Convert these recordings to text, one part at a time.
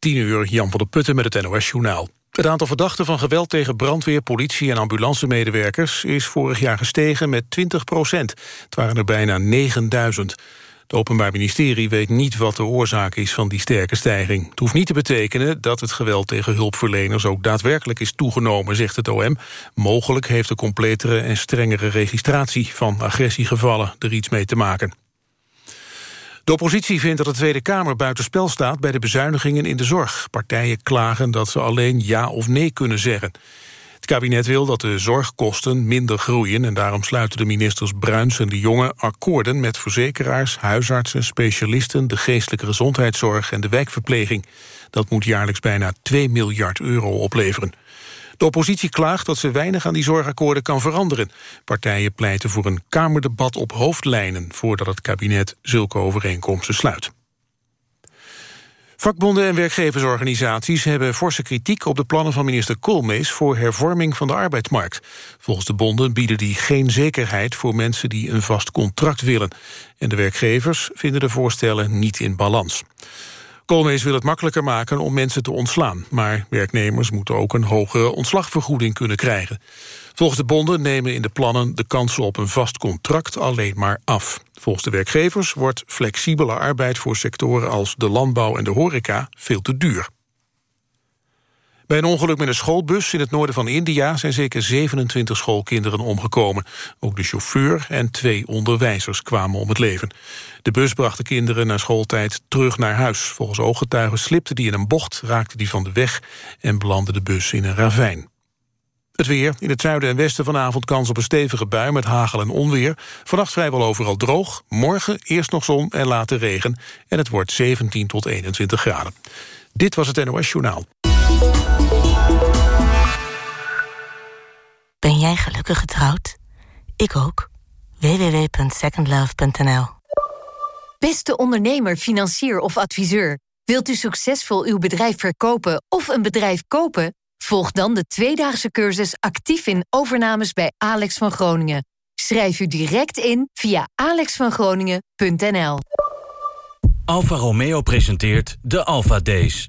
10 uur, Jan van der Putten met het NOS-journaal. Het aantal verdachten van geweld tegen brandweer, politie en ambulancemedewerkers is vorig jaar gestegen met 20 procent. Het waren er bijna 9000. Het Openbaar Ministerie weet niet wat de oorzaak is van die sterke stijging. Het hoeft niet te betekenen dat het geweld tegen hulpverleners ook daadwerkelijk is toegenomen, zegt het OM. Mogelijk heeft de completere en strengere registratie van agressiegevallen er iets mee te maken. De oppositie vindt dat de Tweede Kamer buitenspel staat bij de bezuinigingen in de zorg. Partijen klagen dat ze alleen ja of nee kunnen zeggen. Het kabinet wil dat de zorgkosten minder groeien... en daarom sluiten de ministers Bruins en De Jonge akkoorden... met verzekeraars, huisartsen, specialisten... de geestelijke gezondheidszorg en de wijkverpleging. Dat moet jaarlijks bijna 2 miljard euro opleveren. De oppositie klaagt dat ze weinig aan die zorgakkoorden kan veranderen. Partijen pleiten voor een kamerdebat op hoofdlijnen... voordat het kabinet zulke overeenkomsten sluit. Vakbonden en werkgeversorganisaties hebben forse kritiek op de plannen van minister Koolmees voor hervorming van de arbeidsmarkt. Volgens de bonden bieden die geen zekerheid voor mensen die een vast contract willen. En de werkgevers vinden de voorstellen niet in balans. Koolmees wil het makkelijker maken om mensen te ontslaan. Maar werknemers moeten ook een hogere ontslagvergoeding kunnen krijgen. Volgens de bonden nemen in de plannen de kansen op een vast contract alleen maar af. Volgens de werkgevers wordt flexibele arbeid voor sectoren als de landbouw en de horeca veel te duur. Bij een ongeluk met een schoolbus in het noorden van India... zijn zeker 27 schoolkinderen omgekomen. Ook de chauffeur en twee onderwijzers kwamen om het leven. De bus bracht de kinderen na schooltijd terug naar huis. Volgens ooggetuigen slipte die in een bocht, raakte die van de weg... en belandde de bus in een ravijn. Het weer. In het zuiden en westen vanavond kans op een stevige bui met hagel en onweer. Vannacht vrijwel overal droog. Morgen eerst nog zon en later regen. En het wordt 17 tot 21 graden. Dit was het NOS Journaal. Ben jij gelukkig getrouwd? Ik ook. www.secondlove.nl Beste ondernemer, financier of adviseur. Wilt u succesvol uw bedrijf verkopen of een bedrijf kopen? Volg dan de tweedaagse cursus actief in overnames bij Alex van Groningen. Schrijf u direct in via alexvangroningen.nl. Alfa Romeo presenteert de Alfa Days.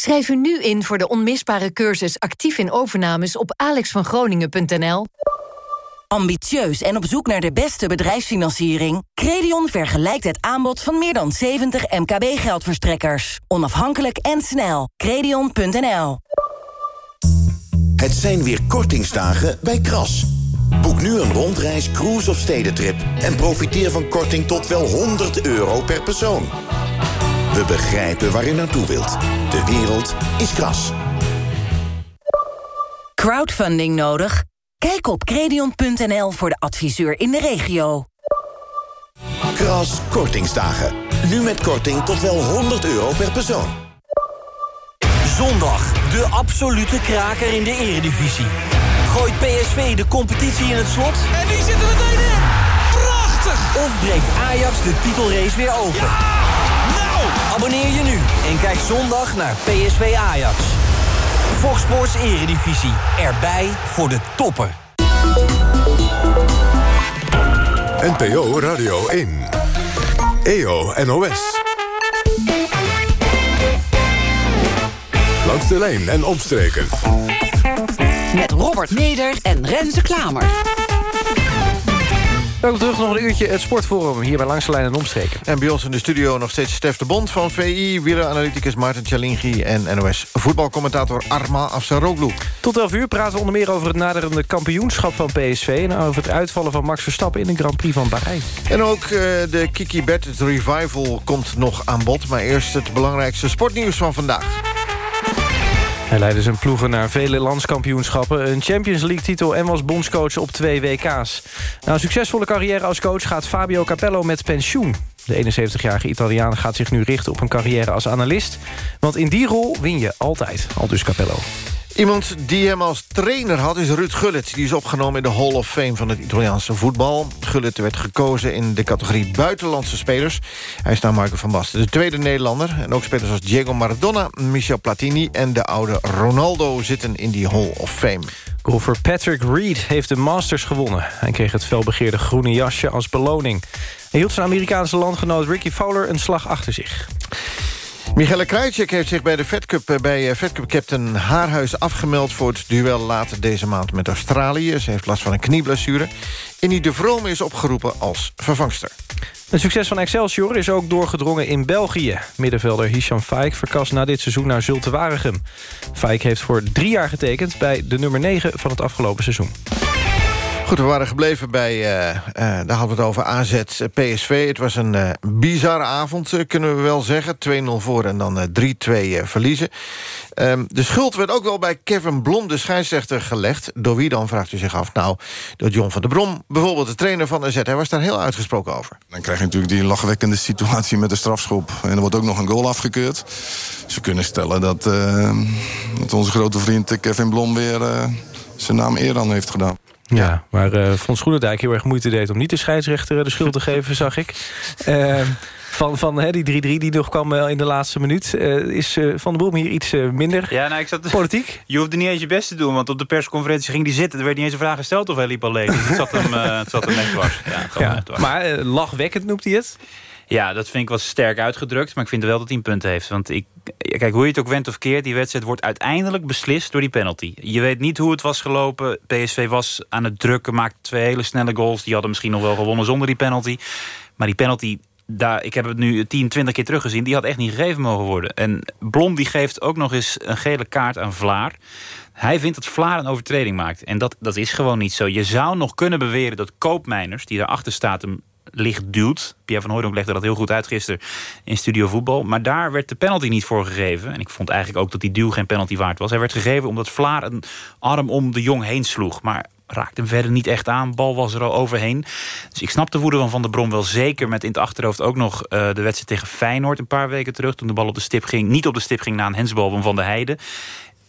Schrijf u nu in voor de onmisbare cursus actief in overnames op alexvangroningen.nl. Ambitieus en op zoek naar de beste bedrijfsfinanciering? Credion vergelijkt het aanbod van meer dan 70 MKB-geldverstrekkers. Onafhankelijk en snel. Credion.nl Het zijn weer kortingsdagen bij Kras. Boek nu een rondreis, cruise of stedentrip... en profiteer van korting tot wel 100 euro per persoon. We begrijpen waar u naartoe wilt. De wereld is Kras. Crowdfunding nodig? Kijk op credion.nl voor de adviseur in de regio. Kras Kortingsdagen. Nu met korting tot wel 100 euro per persoon. Zondag, de absolute kraker in de eredivisie. Gooit PSV de competitie in het slot? En die zitten meteen in! Prachtig! Of breekt Ajax de titelrace weer open? Abonneer je nu en kijk zondag naar PSV Ajax. Fox Sports Eredivisie. Erbij voor de toppen. NPO Radio 1. EO NOS. Langs de lijn en omstreken. Met Robert Meder en Renze Klamer. Welkom terug, nog een uurtje het Sportforum hier bij Langs de Lijn en Omstreken. En bij ons in de studio nog steeds Stef de Bond van VI... wieleranalyticus Maarten Tjalingi en NOS voetbalcommentator Arma Afsaroglu. Tot 11 uur praten we onder meer over het naderende kampioenschap van PSV... en over het uitvallen van Max Verstappen in de Grand Prix van Bahrein. En ook uh, de Kiki Bet, revival, komt nog aan bod. Maar eerst het belangrijkste sportnieuws van vandaag. Hij leidde zijn ploegen naar vele landskampioenschappen... een Champions League-titel en was bondscoach op twee WK's. Na een succesvolle carrière als coach gaat Fabio Capello met pensioen. De 71-jarige Italiaan gaat zich nu richten op een carrière als analist. Want in die rol win je altijd, al dus Capello. Iemand die hem als trainer had is Ruud Gullit. Die is opgenomen in de Hall of Fame van het Italiaanse voetbal. Gullit werd gekozen in de categorie buitenlandse spelers. Hij is naar Marco van Basten, de tweede Nederlander. En ook spelers als Diego Maradona, Michel Platini... en de oude Ronaldo zitten in die Hall of Fame. Golfer Patrick Reed heeft de Masters gewonnen. Hij kreeg het felbegeerde groene jasje als beloning. Hij hield zijn Amerikaanse landgenoot Ricky Fowler een slag achter zich. Michele Krajcik heeft zich bij de Fed Cup, eh, bij Fed Cup captain Haarhuis afgemeld... voor het duel later deze maand met Australië. Ze heeft last van een knieblessure. Innie de Vrome is opgeroepen als vervangster. Het succes van Excelsior is ook doorgedrongen in België. Middenvelder Hisham Faik verkast na dit seizoen naar Zulte Waregem. Faik heeft voor drie jaar getekend bij de nummer 9 van het afgelopen seizoen. Goed, we waren gebleven bij, uh, uh, daar hadden we het over AZ PSV. Het was een bizarre avond, kunnen we wel zeggen. 2-0 voor en dan 3-2 verliezen. Um, de schuld werd ook wel bij Kevin Blom, de scheidsrechter, gelegd. Door wie dan, vraagt u zich af. Nou, door John van der Brom, bijvoorbeeld de trainer van AZ. Hij was daar heel uitgesproken over. Dan krijg je natuurlijk die lachwekkende situatie met de strafschop. En er wordt ook nog een goal afgekeurd. Dus kunnen stellen dat, dat onze grote vriend Kevin Blom... weer zijn naam eer aan heeft gedaan. Ja, maar uh, Frans Groenendijk heel erg moeite deed... om niet de scheidsrechter de schuld te geven, zag ik. Uh, van van hè, die 3-3 die nog kwam in de laatste minuut. Uh, is Van der Boom hier iets minder ja, nou, ik zat, politiek? Je hoefde niet eens je best te doen, want op de persconferentie ging die zitten. Er werd niet eens een vraag gesteld of hij liep alleen. Dus het zat hem, het zat hem net dwars. Ja. Maar lachwekkend noemt hij het? Ja, dat vind ik wat sterk uitgedrukt. Maar ik vind wel dat hij een punt heeft. Want ik, kijk, hoe je het ook went of keert... die wedstrijd wordt uiteindelijk beslist door die penalty. Je weet niet hoe het was gelopen. PSV was aan het drukken, maakte twee hele snelle goals. Die hadden misschien nog wel gewonnen zonder die penalty. Maar die penalty, daar, ik heb het nu 10, 20 keer teruggezien... die had echt niet gegeven mogen worden. En Blom die geeft ook nog eens een gele kaart aan Vlaar. Hij vindt dat Vlaar een overtreding maakt. En dat, dat is gewoon niet zo. Je zou nog kunnen beweren dat Koopmeiners, die daarachter staat... hem licht duwt. Pierre van Hooydonk legde dat heel goed uit gisteren in Studio Voetbal. Maar daar werd de penalty niet voor gegeven. En ik vond eigenlijk ook dat die duw geen penalty waard was. Hij werd gegeven omdat Vlaar een arm om de Jong heen sloeg. Maar raakte hem verder niet echt aan. Bal was er al overheen. Dus ik snap de woede van Van der Brom wel zeker... met in het achterhoofd ook nog uh, de wedstrijd tegen Feyenoord... een paar weken terug, toen de bal op de stip ging. Niet op de stip ging na een hensbal van Van der Heijden.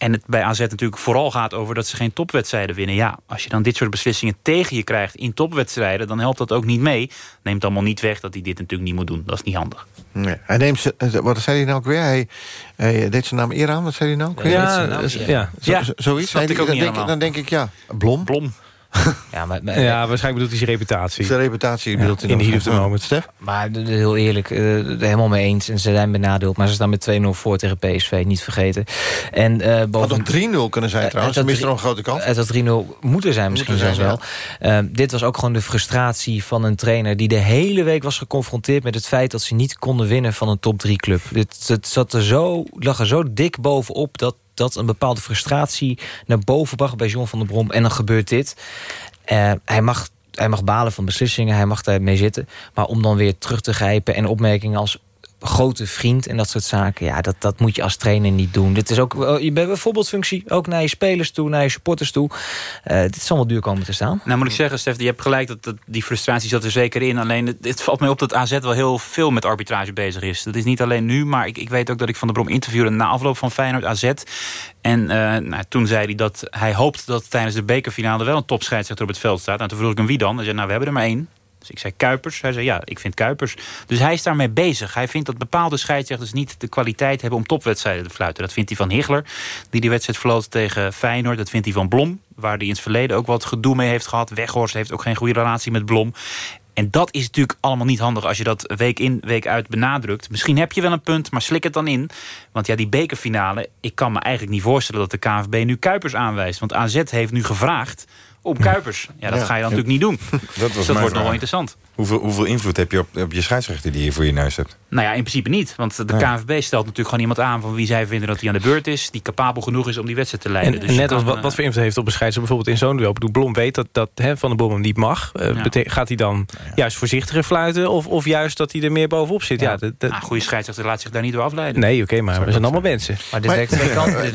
En het bij AZ natuurlijk vooral gaat over dat ze geen topwedstrijden winnen. Ja, als je dan dit soort beslissingen tegen je krijgt in topwedstrijden... dan helpt dat ook niet mee. Neemt allemaal niet weg dat hij dit natuurlijk niet moet doen. Dat is niet handig. Nee, hij neemt ze, wat zei hij nou ook weer? Hij, hij deed zijn naam eer aan. Wat zei hij nou? Ja, ja, ja. ja. Zo, zoiets. Hij, dan, denk, dan denk ik, ja, Blom. Blom. Ja, maar, maar, ja, waarschijnlijk bedoelt hij zijn reputatie. Zijn reputatie bedoelt ja, in de heat of the moment. Stef? Maar heel eerlijk, uh, helemaal mee eens. En ze zijn benadeeld. Maar ze staan met 2-0 voor tegen PSV, niet vergeten. En, uh, boven... Had 3-0 kunnen zijn trouwens. Uh, mist er nog een grote kans. Het had 3-0 moeten zijn misschien zelfs wel. Dit was ook gewoon de frustratie van een trainer... die de hele week was geconfronteerd met het feit... dat ze niet konden winnen van een top 3 club. Dit, het zat er zo, lag er zo dik bovenop... dat dat een bepaalde frustratie naar boven bracht bij John van der Brom. En dan gebeurt dit. Uh, hij mag hij mag balen van beslissingen, hij mag daarmee zitten. Maar om dan weer terug te grijpen en opmerkingen als grote vriend en dat soort zaken. Ja, dat, dat moet je als trainer niet doen. Dit is ook, je bent een voorbeeldfunctie, ook naar je spelers toe, naar je supporters toe. Uh, dit zal wel duur komen te staan. Nou moet ik zeggen, Stef, je hebt gelijk, dat, dat die frustratie zat er zeker in. Alleen, het, valt mij op dat AZ wel heel veel met arbitrage bezig is. Dat is niet alleen nu, maar ik, ik weet ook dat ik Van de Brom interviewde... na afloop van Feyenoord AZ. En uh, nou, toen zei hij dat hij hoopt dat tijdens de bekerfinale... wel een topscheidsrechter op het veld staat. Nou, toen vroeg ik hem wie dan. Hij zei, nou, we hebben er maar één. Dus ik zei Kuipers. Hij zei ja, ik vind Kuipers. Dus hij is daarmee bezig. Hij vindt dat bepaalde scheidsrechters niet de kwaliteit hebben om topwedstrijden te fluiten. Dat vindt hij van Higler, die die wedstrijd floot tegen Feyenoord. Dat vindt hij van Blom, waar hij in het verleden ook wat gedoe mee heeft gehad. Weghorst heeft ook geen goede relatie met Blom. En dat is natuurlijk allemaal niet handig als je dat week in, week uit benadrukt. Misschien heb je wel een punt, maar slik het dan in. Want ja, die bekerfinale, ik kan me eigenlijk niet voorstellen dat de KNVB nu Kuipers aanwijst. Want AZ heeft nu gevraagd op Kuipers. Ja, dat ga je dan natuurlijk niet doen. Dat, dus dat wordt nog wel interessant. Hoeveel, hoeveel invloed heb je op, op je scheidsrechter die je voor je neus hebt? Nou ja, in principe niet. Want de KNVB stelt natuurlijk gewoon iemand aan... van wie zij vinden dat hij aan de beurt is... die capabel genoeg is om die wedstrijd te leiden. En, dus net als wat, wat voor invloed heeft op een scheidsrechter... bijvoorbeeld in zo'n duel. Ik bedoel, Blom weet dat, dat hè, Van de Blom hem niet mag. Uh, ja. Gaat hij dan juist voorzichtiger fluiten... Of, of juist dat hij er meer bovenop zit? Ja, dat, dat... Nou, goede scheidsrechter laat zich daar niet door afleiden. Nee, oké, maar we zijn allemaal mensen. Maar, maar,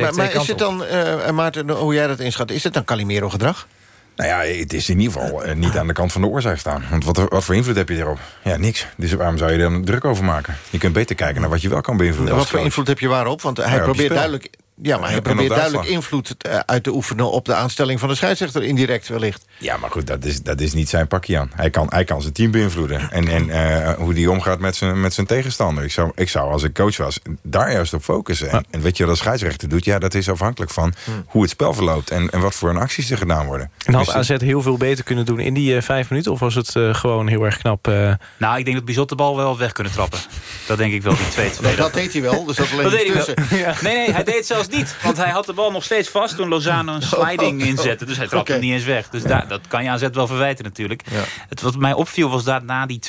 maar, maar is het dan, uh, Maarten, hoe jij dat inschat... is het dan Calimero gedrag? Nou ja, het is in ieder geval uh, niet aan de kant van de oorzaak staan. Want wat, wat voor invloed heb je erop? Ja, niks. Dus waarom zou je er dan druk over maken? Je kunt beter kijken naar wat je wel kan beïnvloeden. Wat voor invloed heb je waarop? Want hij probeert duidelijk Ja, maar hij probeert duidelijk uitslag. invloed eh, uit te oefenen... op de aanstelling van de scheidsrechter indirect wellicht. Ja, maar goed, dat is, dat is niet zijn pakje aan. Hij kan, hij kan zijn team beïnvloeden. En, en eh, hoe die omgaat met zijn, met zijn tegenstander. Ik zou, ik zou, als ik coach was, daar juist op focussen. En, en weet je wat de scheidsrechter doet? Ja, dat is afhankelijk van hoe het spel verloopt... en, en wat voor een acties er gedaan worden. En had Dus, AZ heel veel beter kunnen doen in die eh, vijf minuten? Of was het eh, gewoon heel erg knap? eh, Nou, ik denk dat Bizot de bal wel weg kunnen trappen. Dat denk ik wel, die 2-2. Dat deed hij wel, dus dat alleen Dat deed hij. Nee, nee, hij deed het niet. Want hij had de bal nog steeds vast toen Lozano een sliding inzette. Dus hij trapte hem niet eens weg. Dus daar, dat kan je aan zet wel verwijten natuurlijk. Ja. Het wat mij opviel was dat na die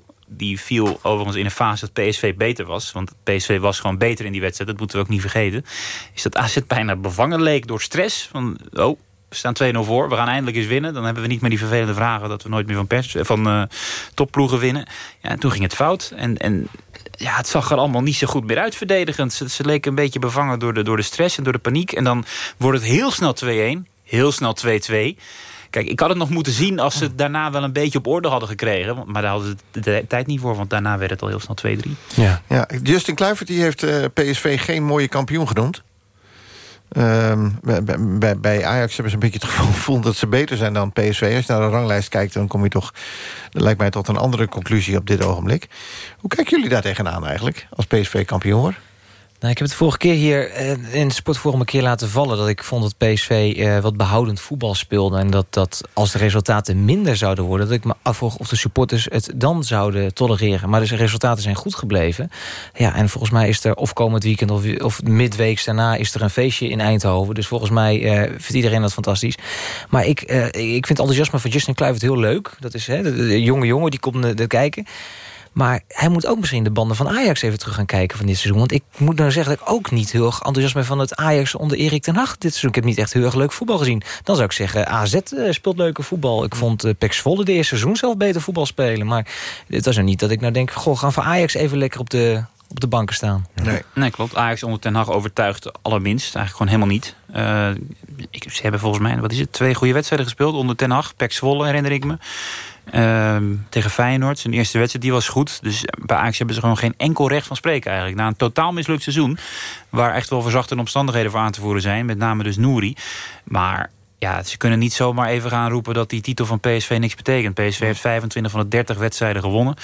2-0... Die viel overigens in een fase dat PSV beter was. Want PSV was gewoon beter in die wedstrijd. Dat moeten we ook niet vergeten. Is dat AZ bijna bevangen leek door stress. Van, oh, we staan 2-0 voor. We gaan eindelijk eens winnen. Dan hebben we niet meer die vervelende vragen... dat we nooit meer van, pers, van eh, topploegen winnen. Ja, en toen ging het fout. En, en ja, het zag er allemaal niet zo goed meer uit verdedigend. Ze, ze leken een beetje bevangen door de, door de stress en door de paniek. En dan wordt het heel snel 2-1. Heel snel 2-2. Kijk, ik had het nog moeten zien als ze het daarna wel een beetje op orde hadden gekregen. Want- Maar daar hadden ze de, de tijd niet voor, want daarna werd het al heel snel 2-3. ja. Ja, Justin Kluivert die heeft eh, PSV geen mooie kampioen genoemd. Ehm, bij, Ajax hebben ze een beetje het gevoel dat ze beter zijn dan PSV. Als je naar de ranglijst kijkt, dan kom je toch... Lijkt mij tot een andere conclusie op dit ogenblik. Hoe kijken jullie daar tegenaan eigenlijk, als PSV kampioen? Nou, ik heb het vorige keer hier eh, in het Sportforum een keer laten vallen... dat ik vond dat PSV eh, wat behoudend voetbal speelde... en dat, dat als de resultaten minder zouden worden... dat ik me afvroeg of de supporters het dan zouden tolereren. Maar dus de resultaten zijn goed gebleven. Ja, en volgens mij is er of komend weekend of, of midweeks daarna... is er een feestje in Eindhoven. Dus volgens mij eh, vindt iedereen dat fantastisch. Maar ik, ik vind het enthousiasme van Justin Kluivert heel leuk. Dat is hè, de, de jonge jongen, die komt er kijken... Maar hij moet ook misschien de banden van Ajax even terug gaan kijken van dit seizoen. Want ik moet nou zeggen dat ik ook niet heel erg enthousiast ben van het Ajax onder Erik ten Hag dit seizoen. Ik heb niet echt heel erg leuk voetbal gezien. Dan zou ik zeggen, AZ eh, speelt leuke voetbal. Ik vond uh, Pek Zwolle de eerste seizoen zelf beter voetbal spelen. Maar het was er niet dat ik nou denk, goh, gaan voor Ajax even lekker op de, op de banken staan. Nee. Nee, klopt. Ajax onder Ten Hag overtuigt allerminst. Eigenlijk gewoon helemaal niet. Uh, ik, ze hebben volgens mij, wat is het, twee goede wedstrijden gespeeld onder Ten Hag. Pek Zwolle herinner ik me. Uh, tegen Feyenoord, zijn eerste wedstrijd, die was goed. Dus bij Ajax hebben ze gewoon geen enkel recht van spreken eigenlijk. Na een totaal mislukt seizoen, waar echt wel verzachte omstandigheden voor aan te voeren zijn. Met name dus Nouri. Maar ja, ze kunnen niet zomaar even gaan roepen dat die titel van PSV niks betekent. PSV heeft 25 van de 30 wedstrijden gewonnen.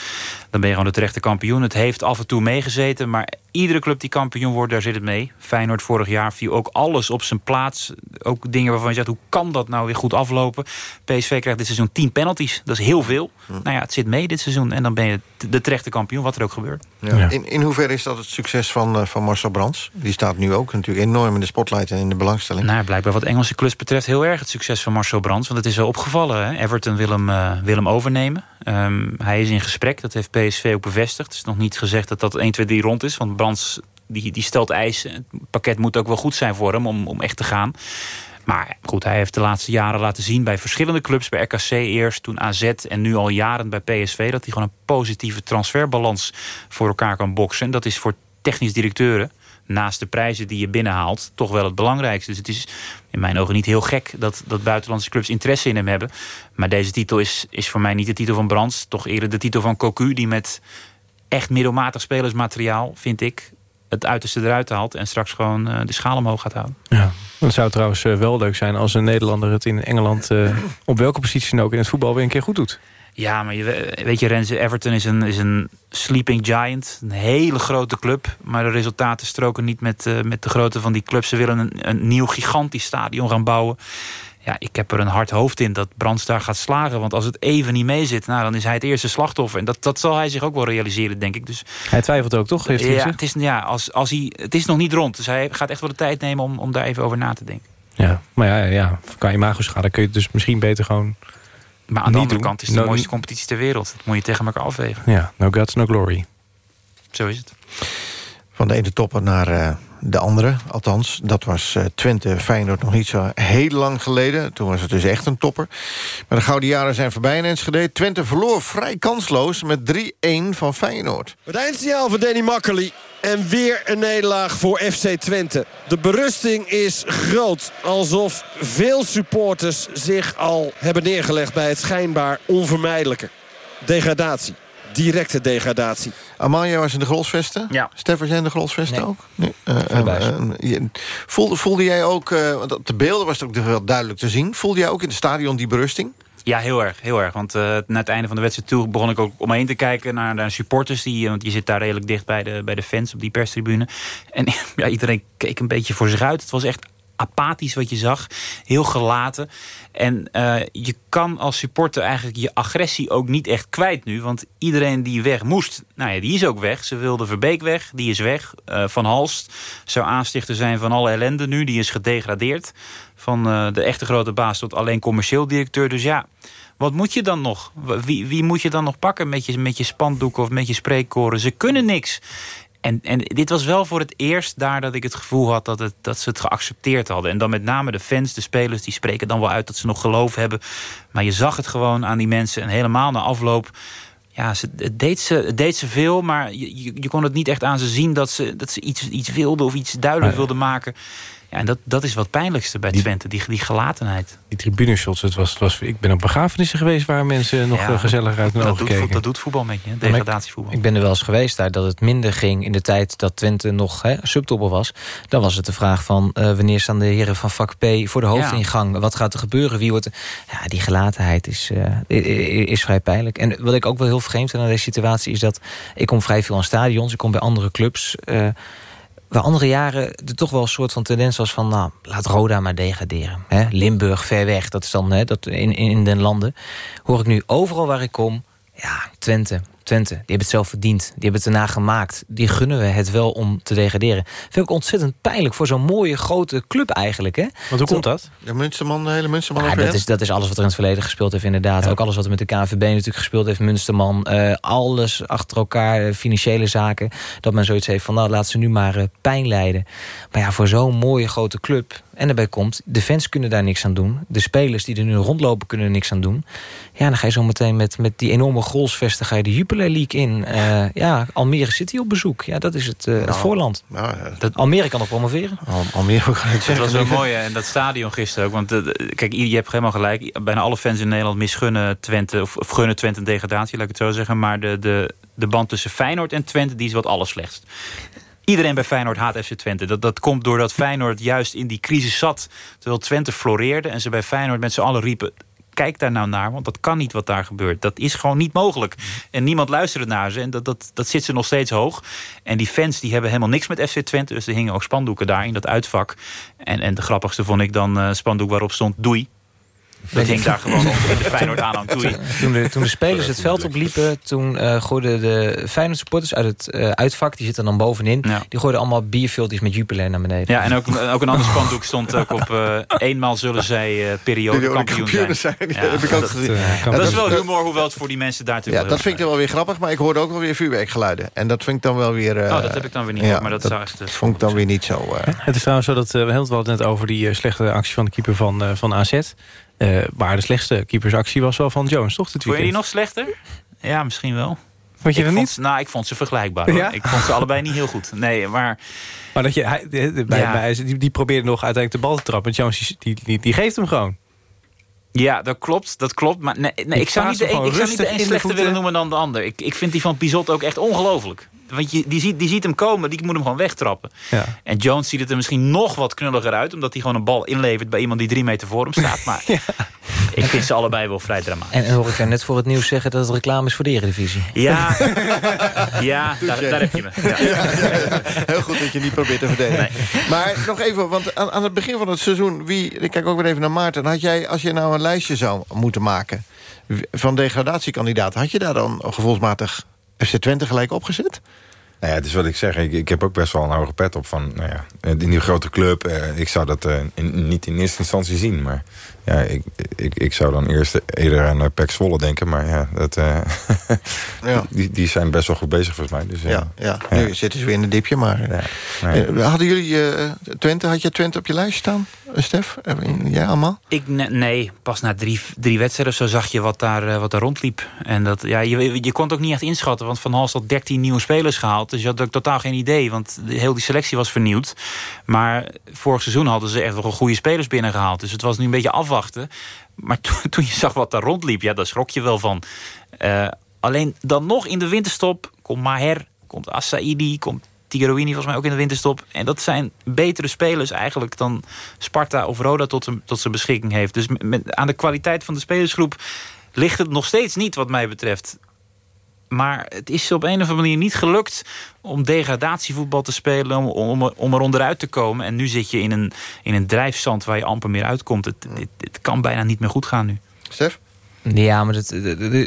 Dan ben je gewoon de terechte kampioen. Het heeft af en toe meegezeten, maar iedere club die kampioen wordt, daar zit het mee. Feyenoord vorig jaar viel ook alles op zijn plaats. Ook dingen waarvan je zegt, hoe kan dat nou weer goed aflopen? PSV krijgt dit seizoen 10 penalties. Dat is heel veel. Hm. Nou ja, het zit mee dit seizoen. En dan ben je de terechte kampioen, wat er ook gebeurt. Ja. Ja. In, in hoeverre is dat het succes van, uh, van Marcel Brands? Die staat nu ook natuurlijk enorm in de spotlight en in de belangstelling. Nou, blijkbaar wat Engelse klus betreft heel erg het succes van Marcel Brands. Want het is wel opgevallen. Hè? Everton wil hem, uh, wil hem overnemen. Um, hij is in gesprek, dat heeft PSV ook bevestigd. Het is nog niet gezegd dat dat 1, 2, 3 rond is. Want Brands die, die stelt eisen. Het pakket moet ook wel goed zijn voor hem om, om echt te gaan. Maar goed, hij heeft de laatste jaren laten zien bij verschillende clubs. Bij RKC eerst, toen AZ en nu al jaren bij PSV... dat hij gewoon een positieve transferbalans voor elkaar kan boksen. En dat is voor technisch directeuren naast de prijzen die je binnenhaalt... toch wel het belangrijkste. Dus het is in mijn ogen niet heel gek dat, dat buitenlandse clubs interesse in hem hebben. Maar deze titel is, is voor mij niet de titel van Brands. Toch eerder de titel van Cocu... die met echt middelmatig spelersmateriaal, vind ik het uiterste eruit haalt... en straks gewoon uh, de schaal omhoog gaat houden. Ja, het zou trouwens uh, wel leuk zijn als een Nederlander het in Engeland... Uh, op welke positie dan ook in het voetbal weer een keer goed doet. Ja, maar je, weet je, Renze, Everton is een, is een sleeping giant. Een hele grote club. Maar de resultaten stroken niet met, met de grootte van die club. Ze willen een, een nieuw gigantisch stadion gaan bouwen ja, ik heb er een hard hoofd in dat Brands daar gaat slagen. Want als het even niet mee zit, nou, dan is hij het eerste slachtoffer. En dat, dat zal hij zich ook wel realiseren, denk ik. Dus, hij twijfelt ook, toch? Heeft hij ja, het is, ja als, als hij, het is nog niet rond. Dus hij gaat echt wel de tijd nemen om, om daar even over na te denken. Ja, maar ja, ja qua imago-schade kun je het dus misschien beter gewoon Maar aan de andere doen. kant is het de no, mooiste competitie ter wereld. Dat moet je tegen elkaar afwegen. Ja, no guts, no glory. Zo is het. Van de ene topper naar uh, de andere. Althans, dat was uh, Twente Feyenoord nog niet zo heel lang geleden. Toen was het dus echt een topper. Maar de gouden jaren zijn voorbij in Enschede. Twente verloor vrij kansloos met 3-1 van Feyenoord. Het eindsignaal van Danny Makkely. En weer een nederlaag voor FC Twente. De berusting is groot. Alsof veel supporters zich al hebben neergelegd... bij het schijnbaar onvermijdelijke. Degradatie directe degradatie. Amal, jij was in de Grolsvesten? Ja. Stef, was jij in de Grolsvesten Nee. ook? Nee. Eh, eh, eh, je- voelde, voelde jij ook, eh, want op de beelden was het ook wel duidelijk te zien... voelde jij ook in het stadion die berusting? Ja, heel erg. Heel erg. Want uh, na het einde van de wedstrijd toe begon ik ook om me heen te kijken naar, naar supporters. Die, uh, want je zit daar redelijk dicht bij de, bij de fans op die perstribune. En ja, iedereen keek een beetje voor zich uit. Het was echt apathisch wat je zag. Heel gelaten. En uh, je kan als supporter eigenlijk je agressie ook niet echt kwijt nu. Want iedereen die weg moest, nou ja, die is ook weg. Ze wilde Verbeek weg, die is weg. Uh, van Halst zou aanstichter zijn van alle ellende nu. Die is gedegradeerd. Van uh, de echte grote baas tot alleen commercieel directeur. Dus ja, wat moet je dan nog? Wie, wie moet je dan nog pakken met je, met je spandoeken of met je spreekkoren? Ze kunnen niks. En, en dit was wel voor het eerst daar dat ik het gevoel had dat, het, dat ze het geaccepteerd hadden. En dan met name de fans, de spelers, die spreken dan wel uit dat ze nog geloof hebben. Maar je zag het gewoon aan die mensen. En helemaal na afloop, ja, ze, het, deed ze, het deed ze veel. Maar je, kon het niet echt aan ze zien dat ze, dat ze iets, iets wilden of iets duidelijk wilden maken. Ja, en dat, dat is wat pijnlijkste bij Twente, die, die gelatenheid. Die tribuneshots, het was, het was, ik ben op begrafenissen geweest... waar mensen nog ja, gezellig uit hun ogen doet, keken. Dat doet voetbal met je, degradatievoetbal. Ik, ik ben er wel eens geweest daar, dat het minder ging... in de tijd dat Twente nog hè, subtopper was. Dan was het de vraag van uh, wanneer staan de heren van vak P... voor de hoofdingang, ja. wat gaat er gebeuren? Wie wordt ja, die gelatenheid is, uh, is vrij pijnlijk. En wat ik ook wel heel vreemd vind aan deze situatie... is dat ik kom vrij veel aan stadions, ik kom bij andere clubs... Uh, waar andere jaren er toch wel een soort van tendens was van... nou, laat Roda maar degraderen. Hè? Limburg, ver weg, dat is dan hè, dat in, in den landen. Hoor ik nu overal waar ik kom... ja, Twente, Twente, die hebben het zelf verdiend. Die hebben het erna gemaakt. Die gunnen we het wel om te degraderen. Vind ik ontzettend pijnlijk voor zo'n mooie grote club eigenlijk. Hè? Want hoe komt dat? De Munsterman, de hele Munsterman ja, dat, is, dat is alles wat er in het verleden gespeeld heeft inderdaad. Ja. Ook alles wat er met de KNVB natuurlijk gespeeld heeft. Munsterman, uh, alles achter elkaar, financiële zaken. Dat men zoiets heeft van, nou laat ze nu maar uh, pijn lijden. Maar ja, voor zo'n mooie grote club... En daarbij komt, de fans kunnen daar niks aan doen. De spelers die er nu rondlopen kunnen er niks aan doen. Ja, dan ga je zo meteen met, met die enorme grolsvesten... ga je de Jupiler League in. Uh, ja, Almere City op bezoek. Ja, dat is het, uh, nou, het voorland. Nou, dat, Almere kan nog promoveren. Al, Almere kan het zeggen. Dat was wel mooi, en dat stadion gisteren ook. Want uh, kijk, je hebt helemaal gelijk. Bijna alle fans in Nederland misgunnen Twente... of, of gunnen Twente een degradatie, laat ik het zo zeggen. Maar de, de, de band tussen Feyenoord en Twente... die is wat allerslechtst. Iedereen bij Feyenoord haat FC Twente. Dat, dat komt doordat Feyenoord juist in die crisis zat... terwijl Twente floreerde en ze bij Feyenoord met z'n allen riepen... kijk daar nou naar, want dat kan niet wat daar gebeurt. Dat is gewoon niet mogelijk. En niemand luisterde naar ze en dat, dat, dat zit ze nog steeds hoog. En die fans die hebben helemaal niks met FC Twente... dus er hingen ook spandoeken daar in dat uitvak. En, en de grappigste vond ik dan uh, spandoek waarop stond doei... Dat hing daar gewoon op in de Feyenoord. Doei. Toen de, toen de spelers het veld opliepen... toen uh, gooiden de Feyenoord supporters uit het uh, uitvak... die zitten dan bovenin... Ja. die gooiden allemaal bierfiltjes met Jupiler naar beneden. Ja, en ook, ook een ander spandoek stond ook op... Uh, eenmaal zullen zij periode kampioen zijn. zijn. Ja, ja, dat, dat, ja, dat is wel humor, hoewel het voor die mensen daar Ja, dat vind ik dan wel weer grappig... maar ik hoorde ook wel weer vuurwerkgeluiden. En dat vind ik dan wel weer... oh, dat heb ik dan weer niet ja, maar dat, dat echt, vond ik dan weer niet zo... Het is trouwens zo dat... we hadden het net over die slechte actie van de keeper van, van AZ... Uh, maar de slechtste keepersactie was wel van Jones, toch? Vond je die nog slechter? Ja, misschien wel. Vond je dat niet? Nou, ik vond ze vergelijkbaar. Ja? Ik vond ze allebei niet heel goed. Nee, maar... Maar dat je, hij, bij, ja. bij, die, die probeerde nog uiteindelijk de bal te trappen. Jones, die, die, die geeft hem gewoon. Ja, dat klopt, dat klopt. Maar nee, nee ik zou niet de een, ik zou niet de een slechter willen noemen dan de ander. Ik, ik vind die van Pizot ook echt ongelooflijk. Want je, die, ziet, die ziet hem komen, die moet hem gewoon wegtrappen. Ja. En Jones ziet het er misschien nog wat knulliger uit... omdat hij gewoon een bal inlevert bij iemand die drie meter voor hem staat. Maar ja. ik vind ze allebei wel vrij dramatisch. En, en hoor ik jou net voor het nieuws zeggen dat het reclame is voor de Eredivisie. Ja, ja daar, daar, heb je me. Ja. Ja, heel goed dat je niet probeert te verdedigen. Nee. Maar nog even, want aan, aan, het begin van het seizoen... Wie, ik kijk ook weer even naar Maarten. Had jij, als je nou een lijstje zou moeten maken... van degradatiekandidaten... had je daar dan gevoelsmatig FC Twente gelijk opgezet? Nou ja, het is wat ik zeg. Ik, ik heb ook best wel een hoge pet op van... Nou ja, in die grote club, eh, ik zou dat uh, in, niet in eerste instantie zien. Maar ja, ik, ik, ik zou dan eerst eerder aan uh, Pek Zwolle denken. Maar ja, dat, ja. Die, die zijn best wel goed bezig volgens mij. Dus, ja, ja, nu zitten ze weer in een dipje. Maar nee. hadden jullie Twente, had je Twente op je lijst staan, Stef? Jij allemaal? Ik, nee, pas na drie, drie wedstrijden zo zag je wat daar, wat daar rondliep. En dat, ja, je, je kon het ook niet echt inschatten. Want Van Hals had 13 nieuwe spelers gehaald. Dus je had ook totaal geen idee. Want heel die selectie was vernieuwd. Maar vorig seizoen hadden ze echt wel goede spelers binnengehaald. Dus het was nu een beetje afwachten. Maar to toen je zag wat daar rondliep, ja, daar schrok je wel van. Uh, Alleen dan nog in de winterstop komt Maher, komt Assaidi, komt Tigerouini volgens mij ook in de winterstop. En dat zijn betere spelers eigenlijk dan Sparta of Roda tot, zijn- tot zijn beschikking heeft. Dus met, aan de kwaliteit van de spelersgroep ligt het nog steeds niet wat mij betreft. Maar het is op een of andere manier niet gelukt om degradatievoetbal te spelen, om, om, om er onderuit te komen. En nu zit je in een, in een drijfzand waar je amper meer uitkomt. Het, het, kan bijna niet meer goed gaan nu. Stef? Ja, maar dat,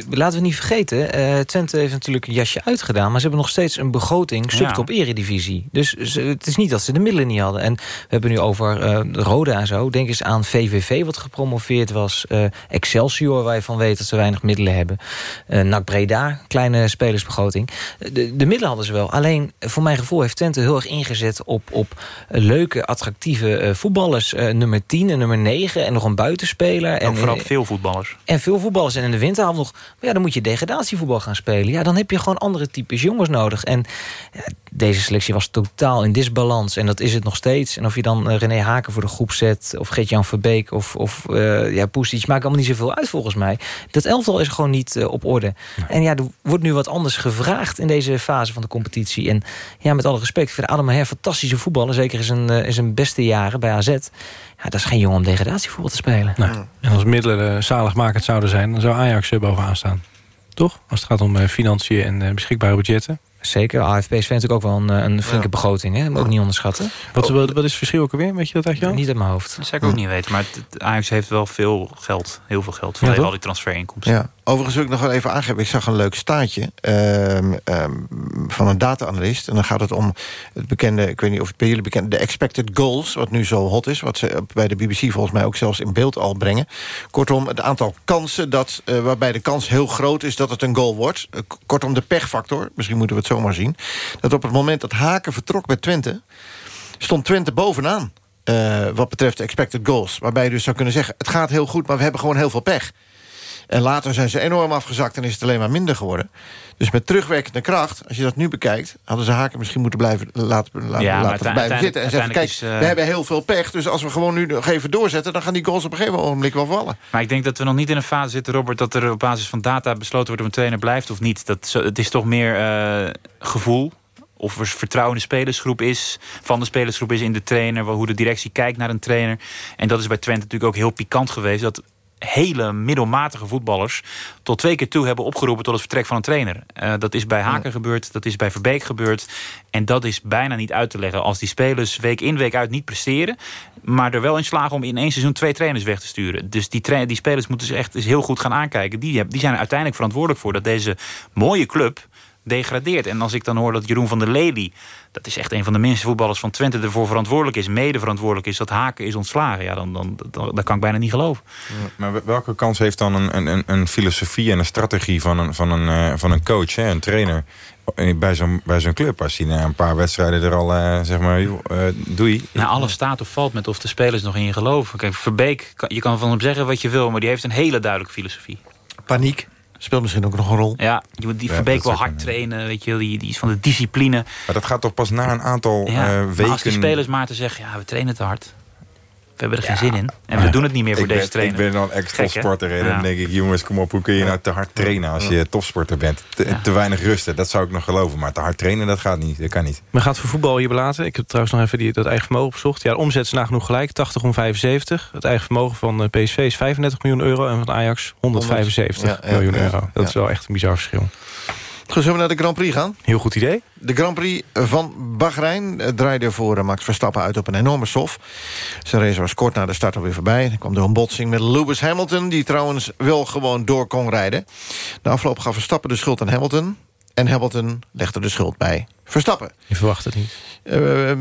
laten we niet vergeten. eh, Twente heeft natuurlijk een jasje uitgedaan... maar ze hebben nog steeds een begroting subtop eredivisie. Dus ze- het is niet dat ze de middelen niet hadden. En we hebben nu over eh Roda en zo. Denk eens aan VVV wat gepromoveerd was. eh, Excelsior, waar je van weet dat ze weinig middelen hebben. NAC Breda, kleine spelersbegroting. De, de middelen hadden ze wel. Alleen, voor mijn gevoel heeft Twente heel erg ingezet... op, op leuke, attractieve voetballers. Nummer 10 en nummer 9 en nog een buitenspeler. En, Ook vooral veel voetballers. en veel voetballers. En in de winter hadden we nog... Maar ja, dan moet je degradatievoetbal gaan spelen. Ja, dan heb je gewoon andere types jongens nodig. En ja, deze selectie was totaal in disbalans. En dat is het nog steeds. En of je dan eh, René Haken voor de groep zet... of Geert-Jan Verbeek of, of eh ja, Poesic... maakt allemaal niet zoveel uit volgens mij. Dat elftal is gewoon niet eh, op orde. En ja, er wordt nu wat anders gevraagd... in deze fase van de competitie. En ja, met alle respect, ik vind Adam Her fantastische voetballer. Zeker in zijn, eh, in zijn beste jaren bij AZ. Ja, dat is geen jongen om degradatievoetbal te spelen. En als middelen uh, zaligmakend zouden zijn... dan zou Ajax er bovenaan staan. Toch? Als het gaat om uh, financiën en uh, beschikbare budgetten. Zeker, AFP is natuurlijk ook wel een, eh, een flinke ja. begroting. Hè? Moet ook niet onderschatten. Wat, wat, wat is het verschil ook alweer? Weet je dat uit jou? Niet uit mijn hoofd. Dat zou ik ook niet weten. Maar Ajax heeft wel veel geld. Heel veel geld. Vanwege ja, al die transferinkomsten. Ja. Overigens wil ik nog wel even aangeven. Ik zag een leuk staatje um, um, van een data-analyst. En dan gaat het om het bekende, ik weet niet of het bij jullie bekend... de expected goals, wat nu zo hot is. Wat ze bij de BBC volgens mij ook zelfs in beeld al brengen. Kortom, het aantal kansen dat, uh, waarbij de kans heel groot is dat het een goal wordt. Uh, kortom, de pechfactor, misschien moeten we het zomaar zien. Dat op het moment dat Haken vertrok bij Twente... stond Twente bovenaan. Uh, wat betreft de expected goals. Waarbij je dus zou kunnen zeggen... het gaat heel goed, maar we hebben gewoon heel veel pech. En later zijn ze enorm afgezakt en is het alleen maar minder geworden. Dus met terugwerkende kracht, als je dat nu bekijkt... hadden ze Haken misschien moeten blijven, laten, laten, ja, laten blijven zitten. En zeggen, kijk, is, uh... we hebben heel veel pech... dus als we gewoon nu nog even doorzetten... dan gaan die goals op een gegeven ogenblik wel vallen. Maar ik denk dat we nog niet in een fase zitten, Robert... dat er op basis van data besloten wordt of een trainer blijft of niet. Dat, het is toch meer uh, gevoel of er vertrouwen in de spelersgroep is... van de spelersgroep is in de trainer... hoe de directie kijkt naar een trainer. En dat is bij Twente natuurlijk ook heel pikant geweest... dat hele middelmatige voetballers tot twee keer toe hebben opgeroepen tot het vertrek van een trainer. Uh, dat is bij Haken gebeurd, dat is bij Verbeek gebeurd. En dat is bijna niet uit te leggen. Als die spelers week in, week uit niet presteren... maar er wel in slagen om in één seizoen twee trainers weg te sturen. Dus die, die spelers moeten ze echt eens heel goed gaan aankijken. Die, die zijn er uiteindelijk verantwoordelijk voor... dat deze mooie club degradeert. En als ik dan hoor dat Jeroen van der Lely... dat is echt een van de minste voetballers van Twente... ervoor verantwoordelijk is, mede verantwoordelijk is... dat Haken is ontslagen, ja, dan, dan, dan, kan ik bijna niet geloven. Ja, maar welke kans heeft dan een, een, een filosofie en een strategie... van een, van een, uh, van een coach, hè, een trainer... bij zo'n bij zo'n club, als hij na een paar wedstrijden er al, uh, zeg maar, uh, doei. Nou, alles staat of valt met of de spelers nog in je geloven. Kijk, Verbeek, je kan van hem zeggen wat je wil... maar die heeft een hele duidelijke filosofie. Paniek. Speelt misschien ook nog een rol. Ja, je moet die ja, Verbeek wel hard trainen. Weet je, die, die is van de discipline. Maar dat gaat toch pas na een aantal ja, uh, weken... als die spelers maar te zeggen... ja, we trainen te hard. We hebben er geen zin in. En we doen het niet meer voor ik deze ben, trainer. Ik ben dan ex-topsporter. En dan denk ik, jongens, kom op. Hoe kun je nou te hard trainen als je topsporter bent? Te, te, weinig rusten, dat zou ik nog geloven. Maar te hard trainen, dat gaat niet. Dat kan niet. Men gaat voor voetbal hier belaten. Ik heb trouwens nog even die, dat eigen vermogen opgezocht. Ja, de omzet is nagenoeg gelijk. 80 om 75. Het eigen vermogen van PSV is 35 miljoen euro. En van Ajax 175 ja, miljoen euro. Dat is wel echt een bizar verschil. Zullen we naar de Grand Prix gaan? Heel goed idee. De Grand Prix van Bahrein draaide voor Max Verstappen uit op een enorme sof. Zijn race was kort na de start alweer voorbij. Er kwam door een botsing met Lewis Hamilton... die trouwens wel gewoon door kon rijden. De afloop gaf Verstappen de schuld aan Hamilton... en Hamilton legde de schuld bij Verstappen. Je verwacht het niet. Uh,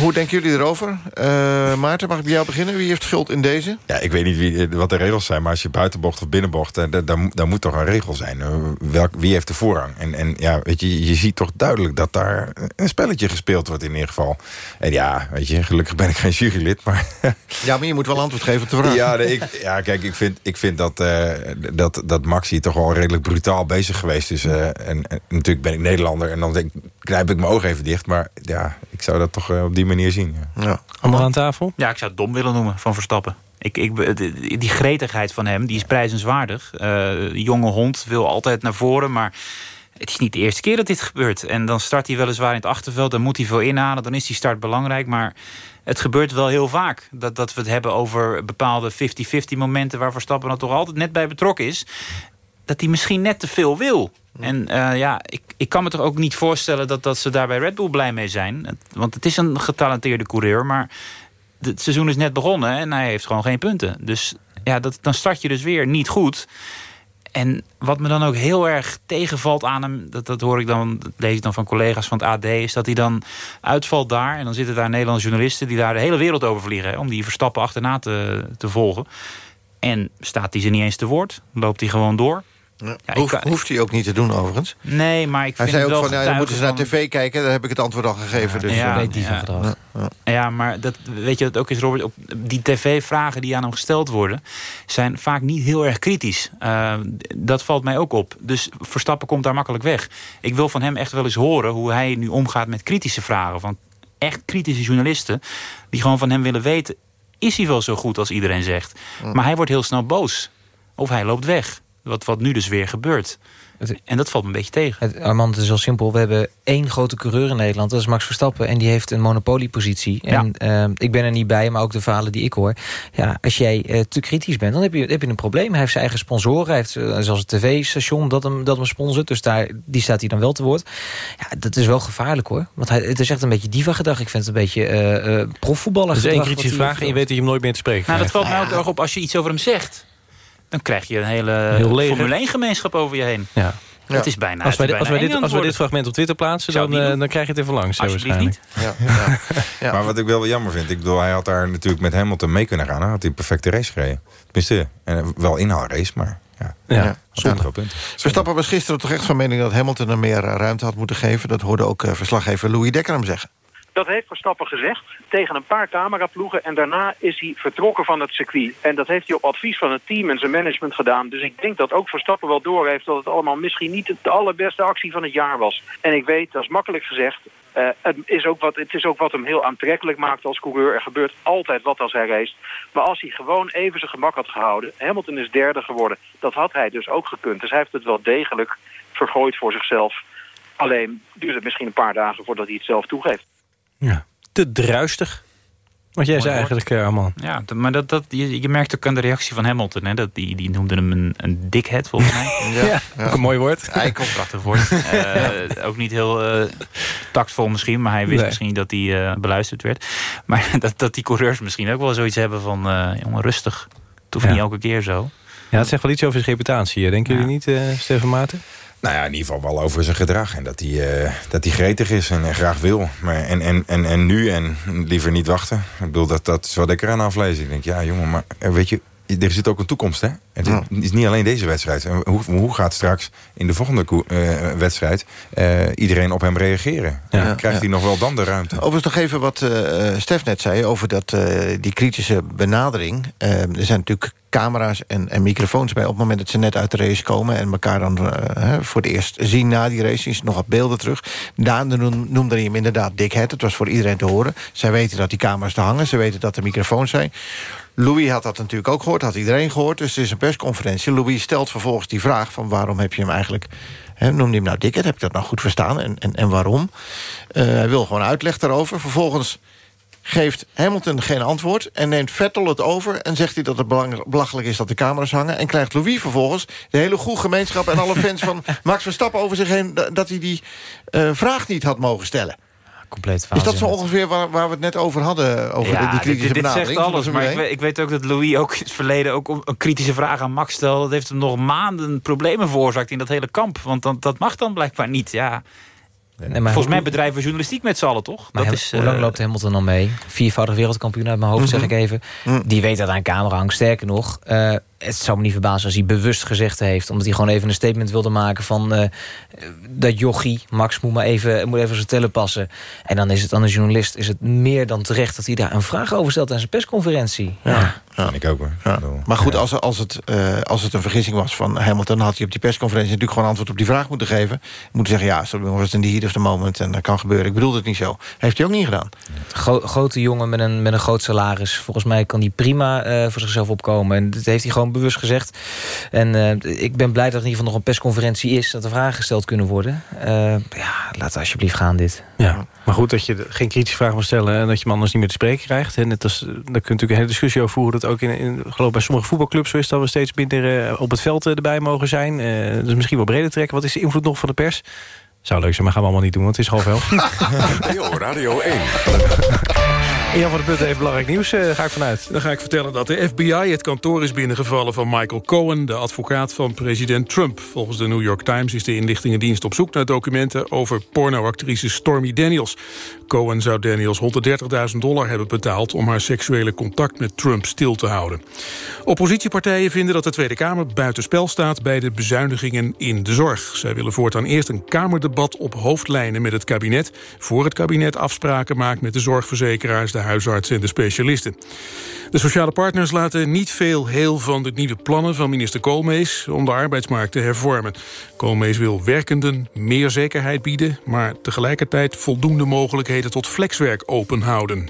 hoe denken jullie erover? Uh, Maarten, mag ik bij jou beginnen? Wie heeft schuld in deze? Ja, ik weet niet wie, wat de regels zijn... maar als je buitenbocht of binnenbocht... daar, daar moet toch een regel zijn. Welk, wie heeft de voorrang? En, en ja, weet je, je ziet toch duidelijk dat daar een spelletje gespeeld wordt in ieder geval. En ja, weet je, gelukkig ben ik geen jurylid, maar... ja, maar je moet wel antwoord geven op de vraag. Ja, nee, ik, ja kijk, ik vind, ik vind dat, uh, dat, dat Maxi toch wel redelijk brutaal bezig geweest is. en, en, natuurlijk ben ik Nederlander en dan denk, knijp ik mijn ogen even dicht. Maar ja, ik zou dat toch op die manier zien. Ja. ja. Allemaal aan tafel? Ja, ik zou het dom willen noemen van Verstappen. Ik, ik, die gretigheid van hem, die is prijzenswaardig. Uh, jonge hond wil altijd naar voren, maar het is niet de eerste keer dat dit gebeurt. En dan start hij weliswaar in het achterveld, dan moet hij veel inhalen... dan is die start belangrijk, maar het gebeurt wel heel vaak... dat, dat we het hebben over bepaalde 50-50 momenten... waar Verstappen dan toch altijd net bij betrokken is... dat hij misschien net te veel wil. En uh, ja, ik, ik kan me toch ook niet voorstellen... Dat, dat ze daar bij Red Bull blij mee zijn. Want het is een getalenteerde coureur, maar... Het seizoen is net begonnen en hij heeft gewoon geen punten. Dus ja, dat, dan start je dus weer niet goed. En wat me dan ook heel erg tegenvalt aan hem... dat, dat hoor ik dan, dat lees ik dan van collega's van het AD... is dat hij dan uitvalt daar... en dan zitten daar Nederlandse journalisten... die daar de hele wereld over vliegen... om die Verstappen achterna te, te volgen. En staat hij ze niet eens te woord? Loopt hij gewoon door? Ja, hoeft, hoeft hij ook niet te doen, overigens. Nee, maar ik hij vind zei ook van, ja, dan moeten ze naar tv kijken. Daar heb ik het antwoord al gegeven. dus, ja, uh, die ja, ja. ja, maar dat, weet je wat ook is, Robert? Op die tv-vragen die aan hem gesteld worden... zijn vaak niet heel erg kritisch. Uh, dat valt mij ook op. Dus Verstappen komt daar makkelijk weg. Ik wil van hem echt wel eens horen hoe hij nu omgaat met kritische vragen. Van echt kritische journalisten... die gewoon van hem willen weten... is hij wel zo goed als iedereen zegt? Maar hij wordt heel snel boos. Of hij loopt weg. Wat, wat nu dus weer gebeurt. En dat valt me een beetje tegen. Het, Armand, het is wel simpel. We hebben één grote coureur in Nederland. Dat is Max Verstappen. En die heeft een monopoliepositie. Ja. En uh, ik ben er niet bij, maar ook de verhalen die ik hoor. Ja, als jij uh, te kritisch bent, dan heb je, heb je een probleem. Hij heeft zijn eigen sponsoren. Hij heeft uh, zelfs een tv-station dat hem, dat hem sponsort. Dus daar, die staat hij dan wel te woord. Ja, dat is wel gevaarlijk hoor. Want hij, het is echt een beetje diva-gedrag. Ik vind het een beetje profvoetballer. Dus één kritische vraag en je weet dat je hem nooit meer te spreken Nou, dat valt mij ook erg op als je iets over hem zegt dan krijg je een hele Heel Formule 1-gemeenschap over je heen. Ja. Ja. Het is bijna Als wij, bijna als wij, dit, als wij dit fragment op Twitter plaatsen, dan, uh, dan krijg je het even langs. Alsjeblieft niet. Ja, ja. ja. Maar wat ik wel jammer vind, ik bedoel, hij had daar natuurlijk met Hamilton mee kunnen gaan. Dan had hij een perfecte race gereden. Tenminste, en wel inhaalrace, maar ja, ja. zonder ja. punten. Verstappen was gisteren toch echt van mening dat Hamilton er meer ruimte had moeten geven. Dat hoorde ook verslaggever Louis Dekker hem zeggen. Dat heeft Verstappen gezegd tegen een paar cameraploegen. En daarna is hij vertrokken van het circuit. En dat heeft hij op advies van het team en zijn management gedaan. Dus ik denk dat ook Verstappen wel doorheeft dat het allemaal misschien niet de allerbeste actie van het jaar was. En ik weet, dat is makkelijk gezegd, uh, het, is ook wat, het is ook wat hem heel aantrekkelijk maakt als coureur. Er gebeurt altijd wat als hij race. Maar als hij gewoon even zijn gemak had gehouden... Hamilton is derde geworden. Dat had hij dus ook gekund. Dus hij heeft het wel degelijk vergooid voor zichzelf. Alleen duurt het misschien een paar dagen voordat hij het zelf toegeeft. Ja, te druistig. Wat jij zei eigenlijk, uh, man. Ja, maar dat, dat, je, je merkt ook aan de reactie van Hamilton. Hè, dat die, die noemde hem een, een dickhead, volgens mij. ja, ja, ook een mooi woord. Eikel. Prachtig woord. uh, ook niet heel uh, tactvol misschien. Maar hij wist nee. misschien dat hij beluisterd werd. Maar dat, dat die coureurs misschien ook wel zoiets hebben van... jongen, rustig. Het hoeft ja. niet elke keer zo. Ja, het zegt wel iets over zijn reputatie. Denken jullie niet, Steven Maarten? Nou ja, in ieder geval wel over zijn gedrag. En dat hij, uh, dat hij gretig is en, graag wil. Maar en, en, en, en nu en liever niet wachten. Ik bedoel, dat, dat is wat ik eraan aflees. Ik denk, ja jongen, maar weet je, er zit ook een toekomst, hè? Het ja. is niet alleen deze wedstrijd. Hoe, hoe gaat straks in de volgende uh, wedstrijd uh, iedereen op hem reageren? Ja. Krijgt hij nog wel dan de ruimte? Overigens nog even wat uh, Stef net zei over dat, die kritische benadering. er zijn natuurlijk camera's en, en, microfoons bij... op het moment dat ze net uit de race komen... en elkaar dan voor het eerst zien na die race. Ze nog wat beelden terug. Daan noemde hij hem inderdaad dikheid. Het was voor iedereen te horen. Zij weten dat die camera's te hangen. Ze weten dat er microfoons zijn. Louis had dat natuurlijk ook gehoord, had iedereen gehoord. Dus het is een persconferentie. Louis stelt vervolgens die vraag van waarom heb je hem eigenlijk... Hè, noemde hem nou Dickert, heb ik dat nou goed verstaan en, en, en waarom? Uh, hij wil gewoon uitleg daarover. Vervolgens geeft Hamilton geen antwoord en neemt Vettel het over... en zegt hij dat het belachelijk is dat de camera's hangen... en krijgt Louis vervolgens de hele goede gemeenschap... en alle fans van Max Verstappen over zich heen... dat hij die uh, vraag niet had mogen stellen compleet Is dat zo ongeveer waar, waar we het net over hadden? Over ja, de, die kritische dit, dit zegt alles, maar ik weet, ik weet, ook dat Louis ook in het verleden... ook een kritische vraag aan Max stelde. Dat heeft hem nog maanden problemen veroorzaakt in dat hele kamp. Want dan, dat mag dan blijkbaar niet, ja... Nee, Volgens mij bedrijven we journalistiek met z'n allen, toch? Dat is, hoe lang uh, loopt Hamilton dan mee? Viervoudig wereldkampioen uit mijn hoofd, mm -hmm. zeg ik even. Mm. Die weet dat aan camera hangt. Sterker nog, uh, het zou me niet verbazen als hij bewust gezegd heeft... omdat hij gewoon even een statement wilde maken van... Uh, dat jochie, Max, moet maar even, moet even zijn tellen passen. En dan is het aan een journalist is het meer dan terecht... dat hij daar een vraag over stelt aan zijn persconferentie. Ja, ja. ik ook hoor. Ja. Maar goed, als, als, het, uh, als het een vergissing was van Hamilton... had hij op die persconferentie natuurlijk gewoon antwoord op die vraag moeten geven. Moeten zeggen, ja, zo was het in die heat of the moment... en dat kan gebeuren. Ik bedoel het niet zo. Heeft hij ook niet gedaan. Gro grote jongen met een, met een groot salaris. Volgens mij kan hij prima uh, voor zichzelf opkomen. En dat heeft hij gewoon bewust gezegd. En uh, ik ben blij dat er in ieder geval nog een persconferentie is... dat er vragen gesteld kunnen worden. Uh, ja, laat alsjeblieft gaan dit. Ja, maar goed dat je geen kritische vragen moet stellen... en dat je hem anders niet meer te spreken krijgt. En net als, daar kun je natuurlijk een hele discussie over voeren... dat ook in, in geloof bij sommige voetbalclubs zo is... dat we steeds minder op het veld erbij mogen zijn. dus misschien wel breder trekken. Wat is de invloed nog van de pers? Zou leuk zijn, maar gaan we allemaal niet doen, want het is half elf. Radio 1. Jan van de Putten heeft belangrijk nieuws, uh, ga ik vanuit. Dan ga ik vertellen dat de FBI het kantoor is binnengevallen van Michael Cohen... de advocaat van president Trump. Volgens de New York Times is de inlichtingendienst op zoek naar documenten... over pornoactrice Stormy Daniels. Cohen zou Daniels 130.000 dollar hebben betaald... om haar seksuele contact met Trump stil te houden. Oppositiepartijen vinden dat de Tweede Kamer buitenspel staat... bij de bezuinigingen in de zorg. Zij willen voortaan eerst een Kamerdebat op hoofdlijnen met het kabinet... voor het kabinet afspraken maakt met de zorgverzekeraars de huisartsen en de specialisten. De sociale partners laten niet veel heel van de nieuwe plannen van minister Koolmees om de arbeidsmarkt te hervormen. Koolmees wil werkenden meer zekerheid bieden, maar tegelijkertijd voldoende mogelijkheden tot flexwerk open houden.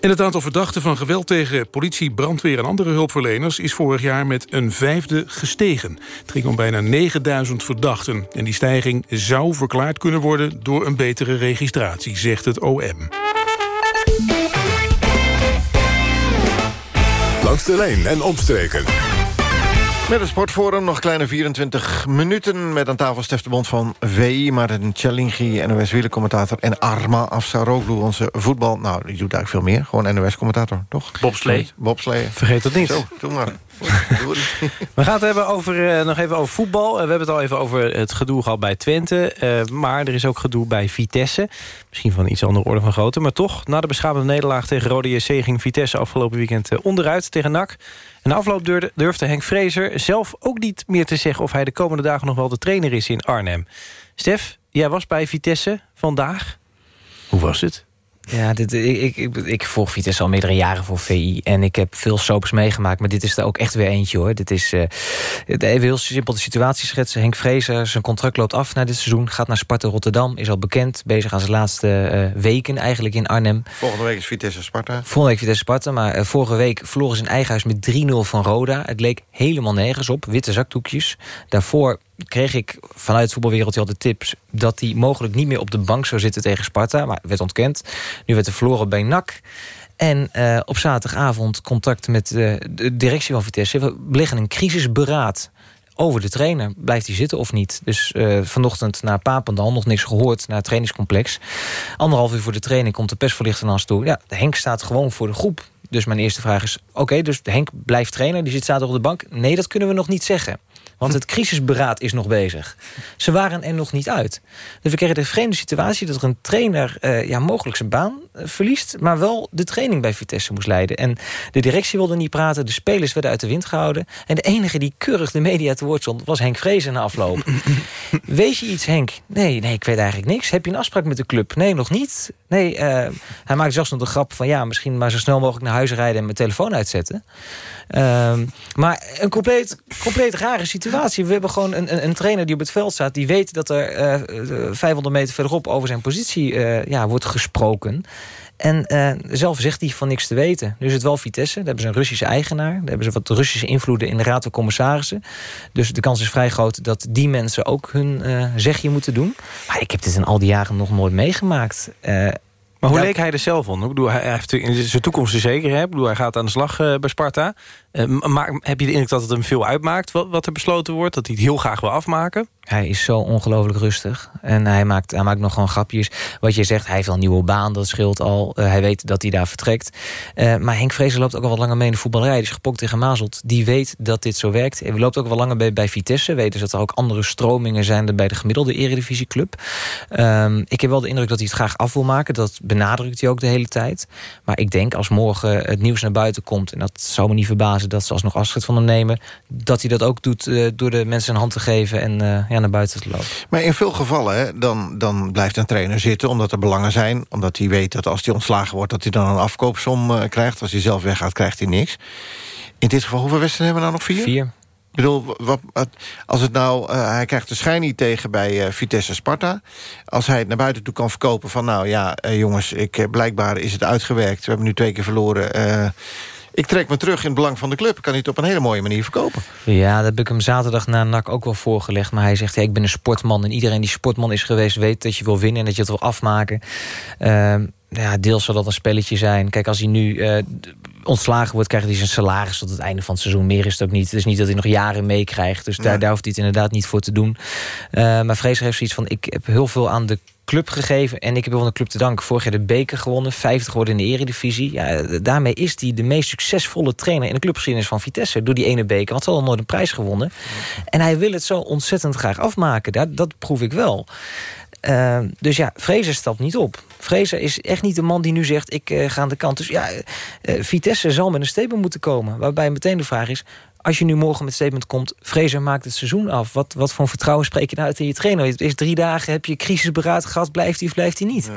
En het aantal verdachten van geweld tegen politie, brandweer en andere hulpverleners... is vorig jaar met een vijfde gestegen. Het ging om bijna 9000 verdachten. En die stijging zou verklaard kunnen worden door een betere registratie, zegt het OM. Langs en omstreken. Met het Sportforum nog kleine 24 minuten... met aan tafel Stef de Bond van VI, Martin Challingi... NOS wielercommentator en Arma Afsaroglu, onze voetbal... nou, die doet eigenlijk veel meer, gewoon NOS-commentator, toch? Bobslee. Bobslee. Vergeet dat niet. Zo, doe maar. We gaan het hebben over, uh, nog even over voetbal. Uh, we hebben het al even over het gedoe gehad bij Twente. Uh, maar er is ook gedoe bij Vitesse. Misschien van iets andere orde van grootte. Maar toch, na de beschamende nederlaag tegen Rode JC... ging Vitesse afgelopen weekend onderuit tegen NAC. De afloop durfde, Henk Vrezer zelf ook niet meer te zeggen... of hij de komende dagen nog wel de trainer is in Arnhem. Stef, jij was bij Vitesse vandaag. Hoe was het? Ja, dit, ik, ik, ik, volg Vitesse al meerdere jaren voor VI. En ik heb veel soaps meegemaakt. Maar dit is er ook echt weer eentje hoor. Dit is uh, even heel simpel de situatie schetsen. Henk Vrezer, zijn contract loopt af na dit seizoen. Gaat naar Sparta Rotterdam. Is al bekend. Bezig aan zijn laatste uh, weken eigenlijk in Arnhem. Volgende week is Vitesse Sparta. Volgende week Vitesse Sparta. Maar uh, vorige week verloren ze in eigen huis met 3-0 van Roda. Het leek helemaal nergens op. Witte zakdoekjes. Daarvoor kreeg ik vanuit het voetbalwereldje al de tips... dat hij mogelijk niet meer op de bank zou zitten tegen Sparta. Maar werd ontkend. Nu werd er verloren bij NAC. En uh, op zaterdagavond contact met uh, de directie van Vitesse. We liggen een crisisberaad over de trainer. Blijft hij zitten of niet? Dus uh, vanochtend naar Papendal nog niks gehoord... naar het trainingscomplex. Anderhalf uur voor de training komt de persverlichter naar ons toe. Ja, Henk staat gewoon voor de groep. Dus mijn eerste vraag is... oké, dus Henk blijft trainer, die zit zaterdag op de bank. Nee, dat kunnen we nog niet zeggen. Want het crisisberaad is nog bezig. Ze waren er nog niet uit. Dus we kregen de vreemde situatie dat er een trainer... Uh, ja, mogelijk zijn baan verliest... maar wel de training bij Vitesse moest leiden. En de directie wilde niet praten. De spelers werden uit de wind gehouden. En de enige die keurig de media te woord stond... was Henk Vrezen na afloop. weet je iets, Henk? Nee, nee, ik weet eigenlijk niks. Heb je een afspraak met de club? Nee, nog niet. Nee, uh, hij maakte zelfs nog de grap van... ja, misschien maar zo snel mogelijk naar huis rijden... en mijn telefoon uitzetten. Um, maar een compleet, compleet rare situatie. We hebben gewoon een, een, een, trainer die op het veld staat... die weet dat er uh, 500 meter verderop over zijn positie ja, wordt gesproken. En uh, zelf zegt hij van niks te weten. Nu is het wel Vitesse, daar hebben ze een Russische eigenaar. Daar hebben ze wat Russische invloeden in de Raad van Commissarissen. Dus de kans is vrij groot dat die mensen ook hun uh, zegje moeten doen. Maar ik heb dit in al die jaren nog nooit meegemaakt. Uh, maar hoe ja, leek hij er zelf onder? Ik bedoel, hij heeft in zijn toekomst zeker. Hè? Ik bedoel, hij gaat aan de slag uh, bij Sparta. Uh, maar heb je de indruk dat het hem veel uitmaakt wat, wat er besloten wordt? Dat hij het heel graag wil afmaken? Hij is zo ongelooflijk rustig. En hij maakt, hij maakt nog gewoon grapjes. Wat je zegt, hij heeft al een nieuwe baan, dat scheelt al. Uh, hij weet dat hij daar vertrekt. Uh, maar Henk Vrezen loopt ook al wat langer mee in de voetballerij. Is gepokt tegen Mazelt. Die weet dat dit zo werkt. Hij loopt ook wel langer bij, bij Vitesse. Weet dus dat er ook andere stromingen zijn dan bij de gemiddelde eredivisieclub. Um, ik heb wel de indruk dat hij het graag af wil maken. Dat benadrukt hij ook de hele tijd. Maar ik denk als morgen het nieuws naar buiten komt... en dat zou me niet verbazen dat ze alsnog afscheid van hem nemen... dat hij dat ook doet uh, door de mensen een hand te geven... en ja, naar buiten te lopen. Maar in veel gevallen hè, dan, dan blijft een trainer zitten... omdat er belangen zijn. Omdat hij weet dat als hij ontslagen wordt... dat hij dan een afkoopsom uh, krijgt. Als hij zelf weggaat, krijgt hij niks. In dit geval, hoeveel wedstrijden hebben we nou nog? Vier? Vier. Ik bedoel, wat, als het nou, uh, hij krijgt de schijn niet tegen bij uh, Vitesse Sparta. Als hij het naar buiten toe kan verkopen van... nou ja, uh, jongens, ik, blijkbaar is het uitgewerkt. We hebben nu twee keer verloren ik trek me terug in het belang van de club. Ik kan het op een hele mooie manier verkopen. Ja, dat heb ik hem zaterdag na NAC ook wel voorgelegd. Maar hij zegt, ik ben een sportman. En iedereen die sportman is geweest weet dat je wil winnen... en dat je het wil afmaken. Uh, ja, deels zal dat een spelletje zijn. Kijk, als hij nu uh, ontslagen wordt... krijgt hij zijn salaris tot het einde van het seizoen. Meer is het ook niet. Het is niet dat hij nog jaren meekrijgt. Dus daar, daar hoeft hij het inderdaad niet voor te doen. Uh, maar Vrees heeft zoiets van... ik heb heel veel aan de club gegeven. En ik heb wel een club te danken. Vorig jaar de beker gewonnen. 50 geworden in de eredivisie. Ja, daarmee is hij de meest succesvolle trainer in de clubgeschiedenis van Vitesse. Door die ene beker. Want ze hadden nooit een prijs gewonnen. En hij wil het zo ontzettend graag afmaken. Dat, dat proef ik wel. Uh, dus ja, Fraser stapt niet op. Fraser is echt niet de man die nu zegt... ik uh, ga aan de kant. Dus ja, uh, Vitesse zal met een statement moeten komen. Waarbij meteen de vraag is... als je nu morgen met statement komt... Fraser maakt het seizoen af. Wat, wat voor vertrouwen spreek je nou uit in je trainer? Is drie dagen, heb je crisisberaad gehad... blijft hij of blijft hij niet?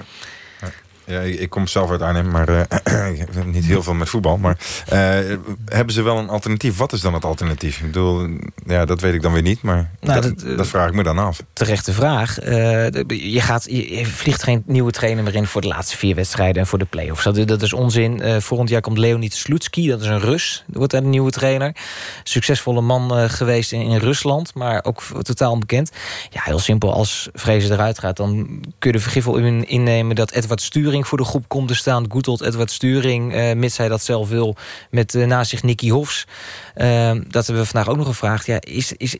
Ja, ik kom zelf uit Arnhem, maar uh, ik heb niet heel veel met voetbal. Maar uh, hebben ze wel een alternatief? Wat is dan het alternatief? Ik bedoel, ja, dat weet ik dan weer niet, maar nou, dat, dat, dat, vraag ik me dan af. Terechte vraag. Uh, je, gaat, je vliegt geen nieuwe trainer meer in voor de laatste vier wedstrijden en voor de play-offs. Dat, dat is onzin. volgend jaar komt Leonid Slutski, dat is een Rus. wordt daar de nieuwe trainer. Succesvolle man geweest in, in, Rusland, maar ook totaal onbekend. Ja, heel simpel. Als Vrezen eruit gaat, dan kun je de vergif in, innemen dat Edward Sturing voor de groep komt te staan. Good old Edward Sturing, uh, mits hij dat zelf wil. Met uh, naast zich Nicky Hofs. Uh, dat hebben we vandaag ook nog gevraagd. Ja, is, is,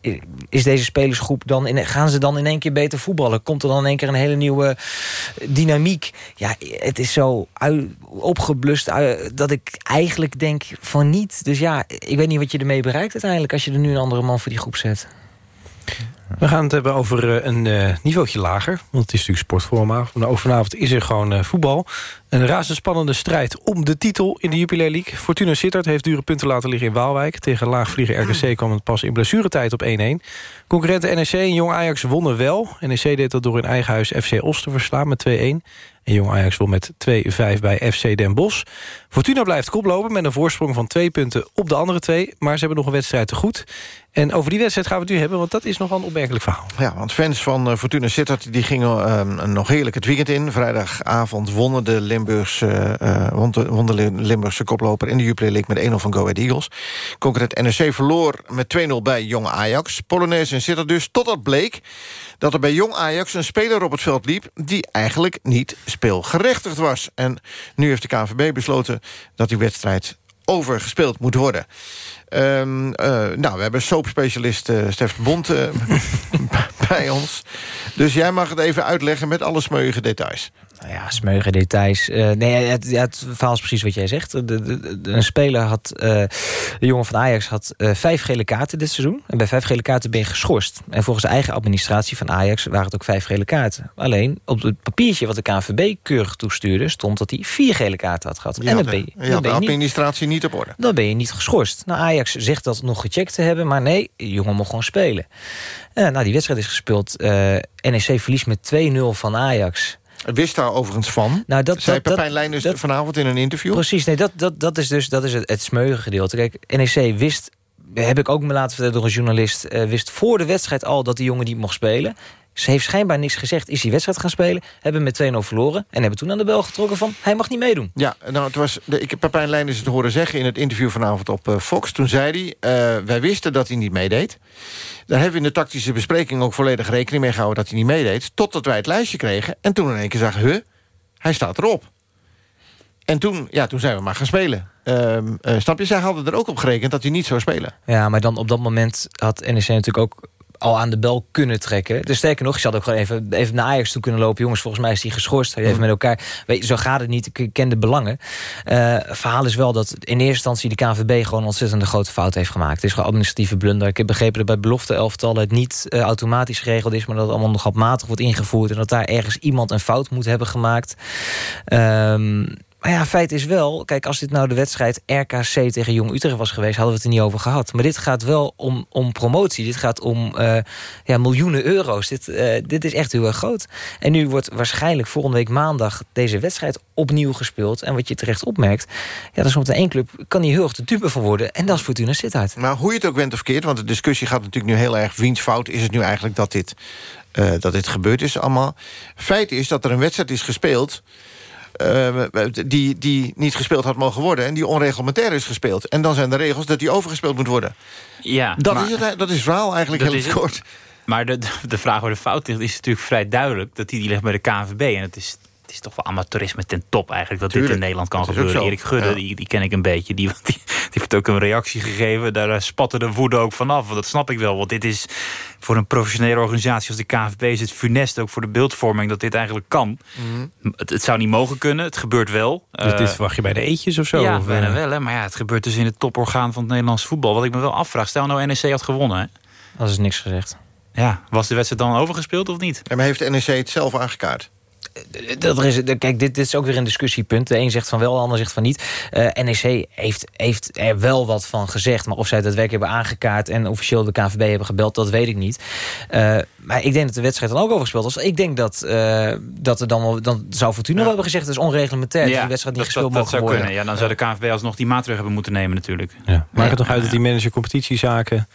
is deze spelersgroep dan... In, gaan ze dan in één keer beter voetballen? Komt er dan in één keer een hele nieuwe dynamiek? Ja, het is zo opgeblust dat ik eigenlijk denk van niet. Dus ja, ik weet niet wat je ermee bereikt uiteindelijk... als je er nu een andere man voor die groep zet. We gaan het hebben over uh, een uh, niveautje lager. Want het is natuurlijk sportforma. Maar ook vanavond is er gewoon uh, voetbal. Een razendspannende strijd om de titel in de Jupiler League. Fortuna Sittard heeft dure punten laten liggen in Waalwijk. Tegen laagvlieger RKC kwam het pas in blessuretijd op 1-1. Concurrenten NEC en Jong Ajax wonnen wel. NEC deed dat door in eigen huis FC Os te verslaan met 2-1. En Jong Ajax won met 2-5 bij FC Den Bosch. Fortuna blijft koplopen met een voorsprong van twee punten op de andere twee. Maar ze hebben nog een wedstrijd te goed. En over die wedstrijd gaan we het nu hebben, want dat is nogal een opmerkelijk verhaal. Ja, want fans van uh, Fortuna Sittard die gingen uh, nog heerlijk het weekend in. Vrijdagavond wonnen de Limburgse, uh, de, de Limburgse koploper in de Jupiler League met 1-0 van Go Ahead Eagles. Concurrent NEC verloor met 2-0 bij Jong Ajax. Polonaise en Sittard dus, totdat bleek dat er bij Jong Ajax een speler op het veld liep... die eigenlijk niet speelgerechtigd was. En nu heeft de KNVB besloten dat die wedstrijd overgespeeld moet worden. Um, uh, nou, we hebben soapspecialist uh, Stef Bond uh, bij ons. Dus jij mag het even uitleggen met alle smeuïge details. Nou ja, smeuïge details. Uh, nee, het, het verhaal is precies wat jij zegt. De, de, de, een speler had, uh, de jongen van Ajax had uh, vijf gele kaarten dit seizoen. En bij vijf gele kaarten ben je geschorst. En volgens de eigen administratie van Ajax waren het ook vijf gele kaarten. Alleen op het papiertje wat de KNVB keurig toestuurde... stond dat hij vier gele kaarten had gehad. Ja, en dan ben je, dan de administratie niet, niet op orde. Dan ben je niet geschorst. Nou, Ajax zegt dat nog gecheckt te hebben, maar nee, de jongen mocht gewoon spelen. nou, die wedstrijd is gespeeld. NEC verliest met 2-0 van Ajax... Wist daar overigens van. Nou, dat, zei dat, Pepijn Lijn dus vanavond in een interview. Precies, nee, dat, dat, dat is dus dat is het, het gedeelte. Kijk, NEC wist, heb ik ook me laten vertellen door een journalist... Uh, wist voor de wedstrijd al dat die jongen niet mocht spelen. Ze heeft schijnbaar niks gezegd, is die wedstrijd gaan spelen... hebben met 2-0 verloren en hebben toen aan de bel getrokken van... hij mag niet meedoen. Ja, nou, het was, de, ik heb Pepijn Lijn het horen zeggen in het interview vanavond op uh, Fox. Toen zei hij, uh, wij wisten dat hij niet meedeed. Daar hebben we in de tactische bespreking ook volledig rekening mee gehouden... dat hij niet meedeed, totdat wij het lijstje kregen... en toen in één keer zagen, huh, hij staat erop. En toen, ja, toen zijn we maar gaan spelen. Uh, uh, snap je, zij hadden er ook op gerekend dat hij niet zou spelen. Ja, maar dan op dat moment had NEC natuurlijk ook al aan de bel kunnen trekken. Dus sterker nog, je had ook gewoon even, even naar Ajax toe kunnen lopen. Jongens, volgens mij is die geschorst. Even Mm. met elkaar. Weet, je, zo gaat het niet. Ik ken de belangen. Eh, verhaal is wel dat in eerste instantie de KNVB gewoon een ontzettend grote fout heeft gemaakt. Het is gewoon administratieve blunder. Ik heb begrepen dat bij belofte elftallen het niet eh, automatisch geregeld is, maar dat het allemaal nog handmatig wordt ingevoerd en dat daar ergens iemand een fout moet hebben gemaakt. Ehm, maar ja, feit is wel, kijk, als dit nou de wedstrijd RKC tegen Jong Utrecht was geweest, hadden we het er niet over gehad. Maar dit gaat wel om, om promotie. Dit gaat om eh, ja, miljoenen euro's. Dit, eh, dit is echt heel erg groot. En nu wordt waarschijnlijk volgende week maandag deze wedstrijd opnieuw gespeeld. En wat je terecht opmerkt, ja, er is zometeen één club, kan hier heel erg de dupe van worden. En dat is Fortuna Sittard. Maar hoe je het ook went of keert, want de discussie gaat natuurlijk nu heel erg... wiens fout is het nu eigenlijk dat dit, eh, dat dit gebeurd is allemaal. Feit is dat er een wedstrijd is gespeeld... eh, die, die niet gespeeld had mogen worden... en die onreglementair is gespeeld. En dan zijn de regels dat die overgespeeld moet worden. Ja, Dat, maar- is, het, dat is het verhaal eigenlijk heel kort. Maar de, de vraag waar de fout ligt is natuurlijk vrij duidelijk. Dat die, die ligt bij de KNVB. En het is, het is toch wel amateurisme ten top eigenlijk. Dat dit in Nederland kan gebeuren. Erik Gudde, Ja. die, die ken ik een beetje. Die, die, die heeft ook een reactie gegeven. Daar eh, spatte de woede ook vanaf. Want dat snap ik wel. Want dit is voor een professionele organisatie als de KNVB... is het funest ook voor de beeldvorming dat dit eigenlijk kan. Het, het zou niet mogen kunnen. Het gebeurt wel. Dus Eh, dit verwacht je bij de eetjes of zo? ja, Of, bijna eh, wel. Hè? Maar ja, het gebeurt dus in het toporgaan van het Nederlands voetbal. Wat ik me wel afvraag. Stel nou NEC had gewonnen. Hè? Dat is niks gezegd. Ja, was de wedstrijd dan overgespeeld of niet? En maar heeft NEC het zelf aangekaart? Dat is, kijk, dit, dit is ook weer een discussiepunt. De een zegt van wel, de ander zegt van niet. Eh, NEC heeft, heeft er wel wat van gezegd. Maar of zij het daadwerkelijk hebben aangekaart... en officieel de KNVB hebben gebeld, dat weet ik niet. Eh, maar ik denk dat de wedstrijd dan ook overgespeeld was. Ik denk dat, eh, dat er dan wel... Dan zou Fortuna wel hebben gezegd... het is onreglementair, dus die wedstrijd niet dat, gespeeld dat, dat mogen zou worden. kunnen. Ja, dan zou de KNVB alsnog die maatregelen hebben moeten nemen natuurlijk. Ja. Maakt het nog uit dat die manager competitiezaken...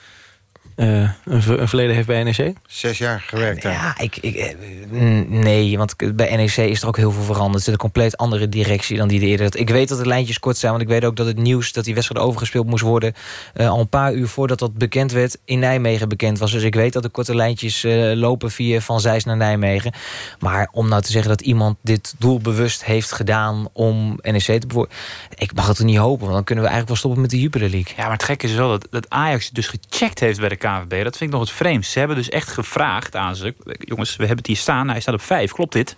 eh, een, ver- een verleden heeft bij NEC? Zes jaar gewerkt. hè? Ja, ik, ik, eh, nee, want bij NEC is er ook heel veel veranderd. Er zit een compleet andere directie dan die de eerder had. Ik weet dat de lijntjes kort zijn, want ik weet ook dat het nieuws... dat die wedstrijd overgespeeld moest worden... eh, al een paar uur voordat dat bekend werd, in Nijmegen bekend was. Dus ik weet dat de korte lijntjes eh, lopen via Van Zeist naar Nijmegen. Maar om nou te zeggen dat iemand dit doelbewust heeft gedaan... om NEC te bevoorraderen... Ik mag het er niet hopen, want dan kunnen we eigenlijk wel stoppen met de Jupiler League. Ja, maar het gekke is wel dat, dat Ajax dus gecheckt heeft bij de KNVB. Dat vind ik nog het vreemdst. Ze hebben dus echt gevraagd aan ze... jongens, we hebben het hier staan, hij staat op vijf, klopt dit?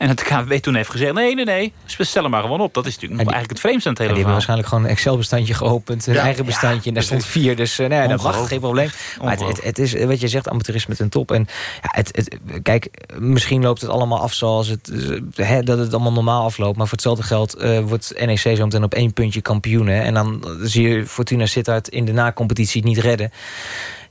En dat de KNVB toen heeft gezegd... nee, nee, nee, stel hem maar gewoon op. Dat is natuurlijk eigenlijk het vreemdste aan het hele die hebben waarschijnlijk gewoon een Excel-bestandje geopend. Een Ja. eigen bestandje. en daar stond vier. Dus eh, nee, dat mag, geen probleem. Maar het, het, het is, eh, wat je zegt, amateurisme ten top. En ja, het, het, kijk, misschien loopt het allemaal af zoals het... eh, Hè, dat het allemaal normaal afloopt. Maar voor hetzelfde geld wordt NEC zo meteen op één puntje kampioen. Hè. En dan zie je Fortuna Sittard in de na-competitie het niet redden.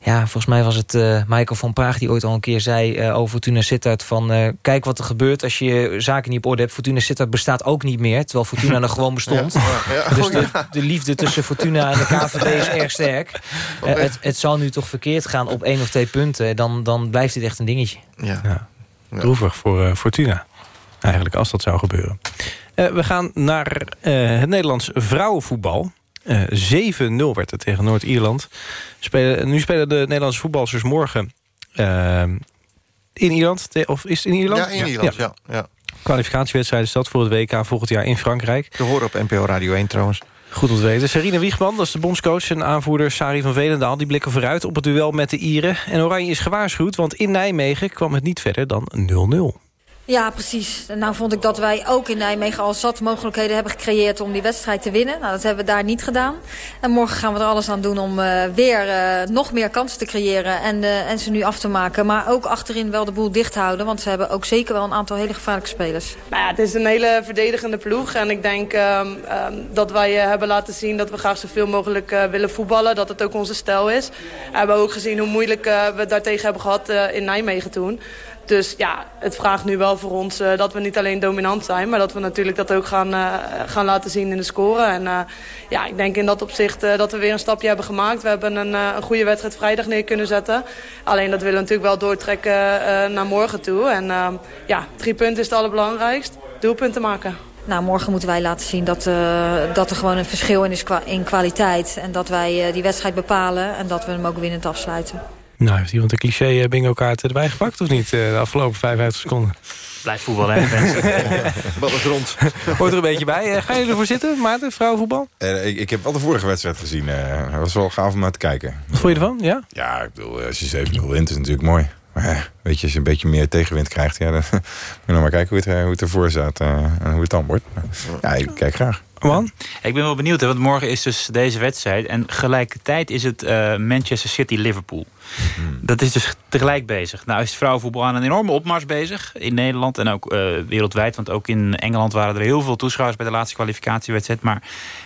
Ja, volgens mij was het eh, Michael van Praag die ooit al een keer zei eh, over Fortuna Sittard van eh, kijk wat er gebeurt als je zaken niet op orde hebt. Fortuna Sittard bestaat ook niet meer, terwijl Fortuna nog gewoon bestond. Ja, ja. Dus Oh, de, ja. de liefde tussen Fortuna en de KVB is erg sterk. Het, het zal nu toch verkeerd gaan op één of twee punten. Dan, dan blijft dit echt een dingetje. Ja. Droevig voor eh, Fortuna. Eigenlijk, als dat zou gebeuren. Eh, we gaan naar eh, het Nederlands vrouwenvoetbal. Eh 7-0 werd het tegen Noord-Ierland. Spelen, nu spelen de Nederlandse voetballers morgen eh, in Ierland. Of is het in Ierland? Ja, in Ierland, ja. ja. Kwalificatiewedstrijd is dat voor het WK volgend jaar in Frankrijk. Te horen op NPO Radio 1 trouwens. Goed om te weten. Sarine Wiegman, dat is de bondscoach en aanvoerder Sari van Velendaal... die blikken vooruit op het duel met de Ieren. En Oranje is gewaarschuwd, want in Nijmegen kwam het niet verder dan 0-0. Ja, precies. En nou vond ik dat wij ook in Nijmegen al zat mogelijkheden hebben gecreëerd om die wedstrijd te winnen. Nou, dat hebben we daar niet gedaan. En morgen gaan we er alles aan doen om eh, weer eh, nog meer kansen te creëren en, eh, en ze nu af te maken. Maar ook achterin wel de boel dicht houden, want ze hebben ook zeker wel een aantal hele gevaarlijke spelers. Nou ja, het is een hele verdedigende ploeg. En ik denk ehm, ehm, dat wij hebben laten zien dat we graag zoveel mogelijk willen voetballen. Dat het ook onze stijl is. We hebben ook gezien hoe moeilijk we daartegen hebben gehad eh, in Nijmegen toen. Dus ja, het vraagt nu wel voor ons eh, dat we niet alleen dominant zijn... maar dat we natuurlijk dat ook gaan, eh, gaan laten zien in de score. En eh, ja, ik denk in dat opzicht dat we weer een stapje hebben gemaakt. We hebben een, een goede wedstrijd vrijdag neer kunnen zetten. Alleen dat willen we natuurlijk wel doortrekken naar morgen toe. En eh, ja, drie punten is het allerbelangrijkst. Doelpunten maken. Nou, morgen moeten wij laten zien dat, dat er gewoon een verschil in is qua- in kwaliteit. En dat wij die wedstrijd bepalen en dat we hem ook winnend afsluiten. Nou, heeft iemand een cliché eh, bingo kaart erbij gepakt of niet? eh, De afgelopen 55 seconden. Blijf voetballen, hè, mensen. Bal is rond. Hoort er een beetje bij. Eh, Ga je ervoor zitten, Maarten, vrouwenvoetbal? Eh, ik, ik heb wel de vorige wedstrijd gezien. eh, Het was wel gaaf om naar te kijken. Wat vond je ervan? Ja? Ja, ik bedoel, als je 7-0 wint is natuurlijk mooi. Maar ja, weet je, als je een beetje meer tegenwind krijgt... Ja, dan moet je nog maar kijken hoe het, hoe het ervoor staat eh, en hoe het dan wordt. Ja, ik kijk graag. Man? Ik ben wel benieuwd, hè, want morgen is dus deze wedstrijd. En gelijkertijd is het eh, Manchester City-Liverpool. Dat is dus tegelijk bezig. Nou is het vrouwenvoetbal aan een enorme opmars bezig. In Nederland en ook eh, wereldwijd. Want ook in Engeland waren er heel veel toeschouwers... bij de laatste kwalificatiewedstrijd. Maar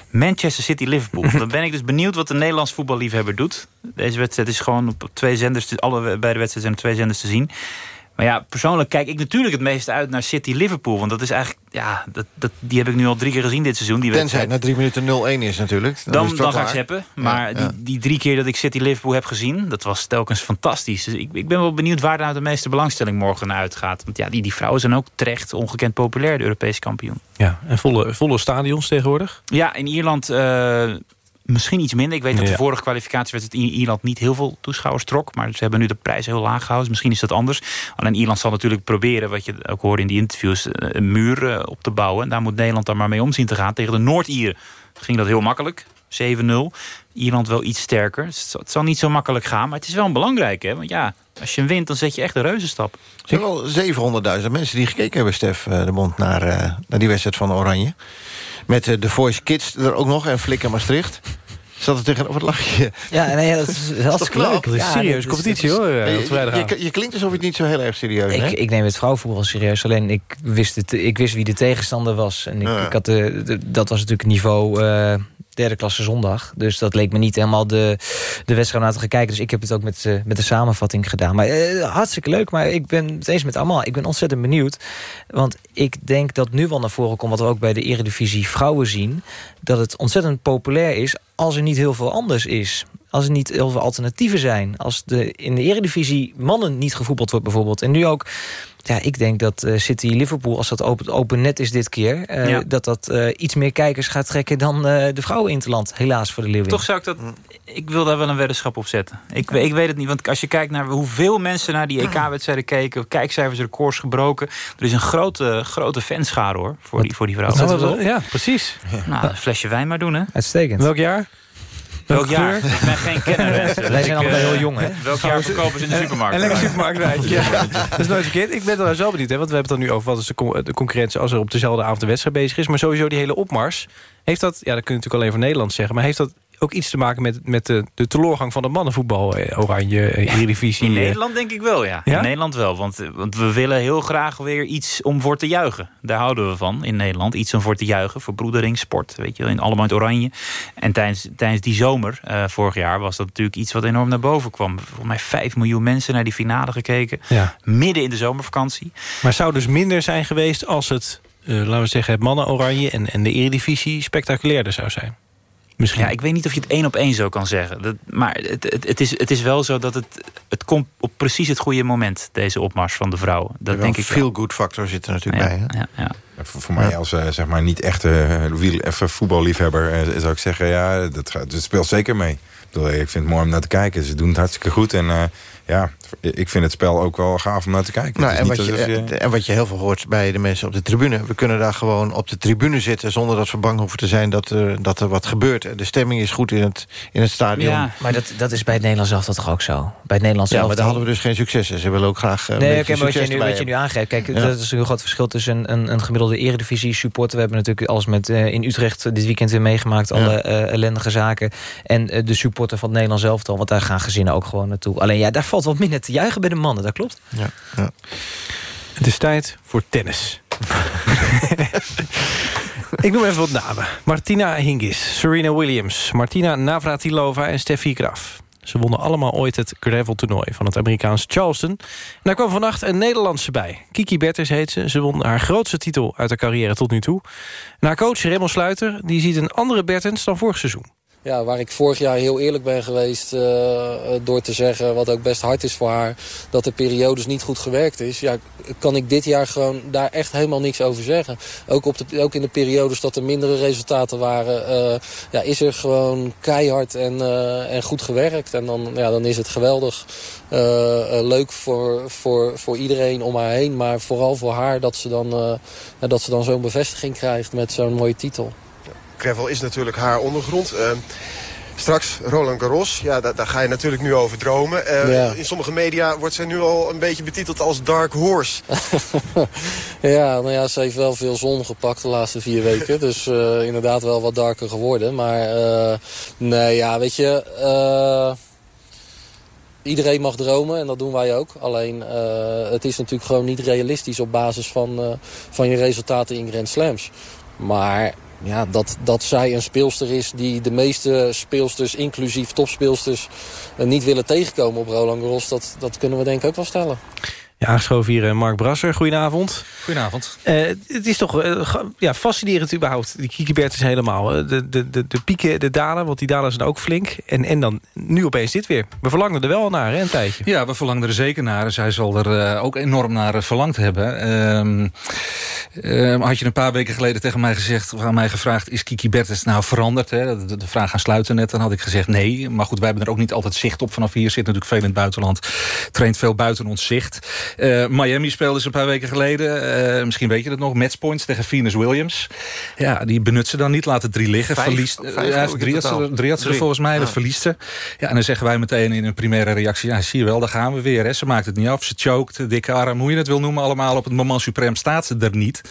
Manchester City-Liverpool. Dan ben ik dus benieuwd wat de Nederlands voetballiefhebber doet. Deze wedstrijd is gewoon op twee zenders... te- alle beide wedstrijden zijn op twee zenders te zien. Maar ja, persoonlijk kijk ik natuurlijk het meeste uit naar City-Liverpool. Want dat is eigenlijk... Ja, dat, dat, die heb ik nu al drie keer gezien dit seizoen. Die Tenzij wedstrijd. het na drie minuten 0-1 is natuurlijk. Dan, is dan ga ik klaar. zeppen. Maar Ja, die, ja. die drie keer dat ik City Liverpool heb gezien... dat was telkens fantastisch. Dus ik, ik ben wel benieuwd waar nou de meeste belangstelling morgen naar uitgaat. Want ja, die, die vrouwen zijn ook terecht ongekend populair, de Europese kampioen. Ja, en volle, volle stadions tegenwoordig? Ja, in Ierland eh, misschien iets minder. Ik weet dat de vorige kwalificatiewedstrijd in Ierland niet heel veel toeschouwers trok. Maar ze hebben nu de prijs heel laag gehouden. Dus misschien is dat anders. Alleen Ierland zal natuurlijk proberen, wat je ook hoorde in die interviews... eh, een muur eh, op te bouwen. En daar moet Nederland dan maar mee om zien te gaan. Tegen de Noord-Ieren ging dat heel makkelijk. 7-0. Ierland wel iets sterker. Het zal, niet zo makkelijk gaan, maar het is wel een belangrijke. Hè? Want ja, als je wint, dan zet je echt een reuzenstap. Er zijn wel 700.000 mensen die gekeken hebben, Stef eh, de Mond... naar, naar die wedstrijd van Oranje. Met eh, de Voice Kids er ook nog en Flikker Maastricht. Zat er tegen... Wat lach je? Ja, nee, dat is hartstikke leuk. Dat is een Ja, competitie, is- hoor, eh, Je- je, je klinkt alsof je het niet zo heel erg serieus Ik, neemt. ik neem het vrouwenvoetbal serieus. Alleen ik wist, het, ik wist wie de tegenstander was. En ik, Ja. ik had de, de- dat was natuurlijk niveau eh, derde klasse zondag. Dus dat leek me niet helemaal de, de wedstrijd naar te gaan kijken. Dus ik heb het ook met, eh, met de samenvatting gedaan. Maar eh, hartstikke leuk. Maar ik ben het eens met allemaal. Ik ben ontzettend benieuwd. Want ik denk dat nu wel naar voren komt... wat we ook bij de eredivisie vrouwen zien... dat het ontzettend populair is als er niet heel veel anders is. Als er niet heel veel alternatieven zijn. Als de, in de eredivisie mannen niet gevoetbald wordt bijvoorbeeld. En nu ook... Ja, ik denk dat eh, City Liverpool, als dat open, open net is dit keer... eh, Ja. dat dat eh, iets meer kijkers gaat trekken dan eh, de vrouwen in het land. Helaas voor de Leeuwen. Toch zou ik dat... Ik wil daar wel een weddenschap op zetten. Ik, ik weet het niet, want als je kijkt naar hoeveel mensen naar die EK-wedstrijden keken... kijkcijfers, records gebroken. Er is een grote, grote fanschare hoor, voor die, voor die vrouwen. Wat- wat- ja, precies. Nou, een flesje wijn maar doen, hè. Uitstekend. Welk jaar? Welk jaar? Ik ben geen kenner. Dus Wij ik, zijn allemaal eh, heel jong, hè? Welk jaar verkopen ze in de supermarkt? En lekker supermarktwijntje. Ja. Dat is nooit verkeerd. Ik ben er wel benieuwd, hè, want we hebben het dan nu over... wat is de, con- de concurrentie als er op dezelfde avond de wedstrijd bezig is. Maar sowieso die hele opmars. Heeft dat, ja, dat kun je natuurlijk alleen voor Nederland zeggen... maar heeft dat ook iets te maken met, met de, de teleurgang van de mannenvoetbal? Eh, Oranje, eh, Eredivisie. In eh. Nederland denk ik wel, ja. Ja? In Nederland wel, want, want we willen heel graag weer iets om voor te juichen. Daar houden we van in Nederland. Iets om voor te juichen, verbroedering, sport. Weet je, wel, in allemaal het oranje. En tijdens, tijdens die zomer, vorig jaar, was dat natuurlijk iets wat enorm naar boven kwam. Volgens mij 5 miljoen mensen naar die finale gekeken. Ja. Midden in de zomervakantie. Maar zou dus minder zijn geweest als het, laten we zeggen... het mannen-oranje en, en de Eredivisie spectaculairder zou zijn? Misschien. Ja, ik weet niet of je het één op één zo kan zeggen. Dat, maar het, het, het, is, het is wel zo dat het, het komt op precies het goede moment, deze opmars van de vrouwen. Dat denk ik wel. feel-good factor zit er natuurlijk Ja, bij. Hè? ja, ja. Voor, voor mij als eh, zeg maar niet echte wiel, even voetballiefhebber eh, zou ik zeggen, ja, dat, gaat, dat speelt zeker mee. Ik, bedoel, ik vind het mooi om naar te kijken. Ze doen het hartstikke goed. En eh, ja, ik vind het spel ook wel gaaf om naar te kijken. Nou, en, wat je, en wat je heel veel hoort bij de mensen op de tribune. We kunnen daar gewoon op de tribune zitten... zonder dat we bang hoeven te zijn dat er, dat er wat gebeurt. De stemming is goed in het, in het stadion. Ja, maar dat, dat is bij het Nederlands zelf toch ook zo? Bij het Nederlands Ja, zelf. maar daar hadden we dus geen successen. Ze willen ook graag eh, een Nee, beetje oké, maar wat je, succes nu, erbij wat je nu aangeeft... Kijk, Ja. dat is een heel groot verschil tussen een, een, een gemiddelde eredivisie supporter. We hebben natuurlijk alles met eh, in Utrecht dit weekend weer meegemaakt. Alle eh, ellendige zaken. En de supporter van het Nederlands elftal. Want daar gaan gezinnen ook gewoon naartoe. Alleen ja, daar valt wat minder te juichen bij de mannen. Dat klopt. Ja, ja. Het is tijd voor tennis. Ik noem even wat namen. Martina Hingis, Serena Williams, Martina Navratilova en Steffi Graf. Ze wonnen allemaal ooit het gravel-toernooi van het Amerikaanse Charleston. En daar kwam vannacht een Nederlandse bij. Kiki Bertens heet ze. Ze won haar grootste titel uit haar carrière tot nu toe. En haar coach Raymond Sluiter die ziet een andere Bertens dan vorig seizoen. Ja, waar ik vorig jaar heel eerlijk ben geweest uh, door te zeggen, wat ook best hard is voor haar, dat de periodes niet goed gewerkt is. Ja, kan ik dit jaar gewoon daar echt helemaal niks over zeggen. Ook, op de, ook in de periodes dat er mindere resultaten waren, uh, ja, is er gewoon keihard en, en goed gewerkt. En dan, ja, dan is het geweldig leuk voor, voor, voor iedereen om haar heen, maar vooral voor haar dat ze dan, dat ze dan zo'n bevestiging krijgt met zo'n mooie titel gravel is natuurlijk haar ondergrond. Uh, straks Roland Garros, ja, daar, daar, ga je natuurlijk nu over dromen. Uh, In sommige media wordt zij nu al een beetje betiteld als Dark Horse. ja, nou ja, ze heeft wel veel zon gepakt de laatste vier weken. dus uh, inderdaad wel wat darker geworden. Maar nee, ja, weet je... Iedereen mag dromen en dat doen wij ook. Alleen het is natuurlijk gewoon niet realistisch op basis van, van je resultaten in Grand Slams. Maar ja, dat, dat zij een speelster is die de meeste speelsters, inclusief topspeelsters, eh, niet willen tegenkomen op Roland Garros. Dat, dat kunnen we denk ik ook wel stellen. Ja, aangeschoven hier eh, Mark Brasser. Goedenavond. Goedenavond. Uh, het is toch uh, ja, fascinerend überhaupt, die Kiki Bertens helemaal. De, de, de, de pieken, de dalen, want die dalen zijn ook flink. En, en dan nu opeens dit weer. We verlangden er wel naar, hè, een tijdje. Ja, we verlangden er zeker naar. Zij zal er uh, ook enorm naar verlangd hebben. Um, had je een paar weken geleden tegen mij gezegd... aan mij gevraagd, is Kiki Bertens nou veranderd? Hè? De, de, vraag aan sluiten net, dan had ik gezegd nee. Maar goed, wij hebben er ook niet altijd zicht op. Vanaf hier zit natuurlijk veel in het buitenland. Traint veel buiten ons zicht. Uh, Miami speelde ze een paar weken geleden. Uh, misschien weet je dat nog. Matchpoints tegen Venus Williams. Ja, die benut ze dan niet. Laten drie liggen. Vijf, verliest, vijf, ja, drie, had ze, drie had ze volgens mij. Ja. Dat verliest ze. Ja, en dan zeggen wij meteen in een primaire reactie. Ja, zie je wel, daar gaan we weer. Hè. Ze maakt het niet af. Ze choked, dikke arm. Hoe je het wil noemen allemaal. Op het moment suprem staat ze er niet.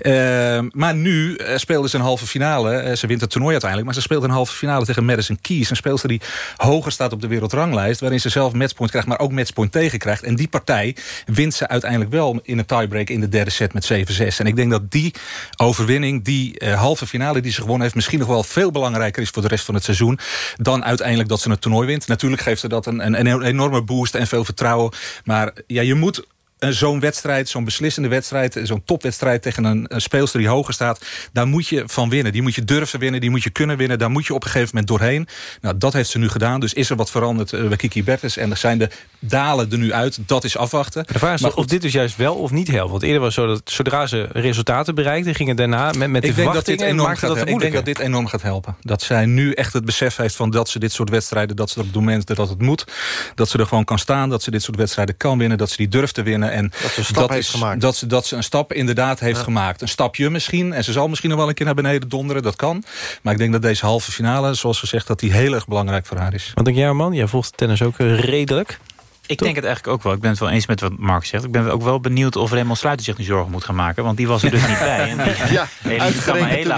Uh, maar nu uh, speelde ze een halve finale. ze wint het toernooi uiteindelijk. Maar ze speelt een halve finale tegen Madison Keys. Een speelster die hoger staat op de wereldranglijst. Waarin ze zelf matchpoint krijgt, maar ook matchpoint tegenkrijgt. En die partij wint ze uiteindelijk wel in een tiebreak in de derde set met 7-6. En ik denk dat die overwinning, die uh, halve finale die ze gewonnen heeft... misschien nog wel veel belangrijker is voor de rest van het seizoen... dan uiteindelijk dat ze het toernooi wint. Natuurlijk geeft ze dat een, een, een enorme boost en veel vertrouwen. Maar ja, je moet zo'n wedstrijd, zo'n beslissende wedstrijd... zo'n topwedstrijd tegen een, een, speelster die hoger staat... daar moet je van winnen. Die moet je durven winnen, die moet je kunnen winnen. Daar moet je op een gegeven moment doorheen. Nou, dat heeft ze nu gedaan. Dus is er wat veranderd uh, bij Kiki Bertens. En er zijn de dalen er nu uit. Dat is afwachten. De vraag is maar of dit dus juist wel of niet helpt. Want eerder was het zo dat zodra ze resultaten bereikten... gingen daarna met, met de ik denk dat dit enorm gaat, dat Ik denk dat dit enorm gaat helpen. Dat zij nu echt het besef heeft van dat ze dit soort wedstrijden... dat ze op het moment dat het moet, dat ze er gewoon kan staan... dat ze dit soort wedstrijden kan winnen, dat ze die durft te winnen... En dat ze een stap dat heeft is, gemaakt. Dat ze, dat ze een stap inderdaad heeft ja. gemaakt. Een stapje misschien. En ze zal misschien nog wel een keer naar beneden donderen. Dat kan. Maar ik denk dat deze halve finale, zoals gezegd... dat die heel erg belangrijk voor haar is. Wat denk jij, man? Jij volgt tennis ook redelijk. Ik denk het eigenlijk ook wel. Ik ben het wel eens met wat Mark zegt. Ik ben ook wel benieuwd of Raymond Sluiter zich nu zorgen moet gaan maken. Want die was er dus niet bij. En die, ja,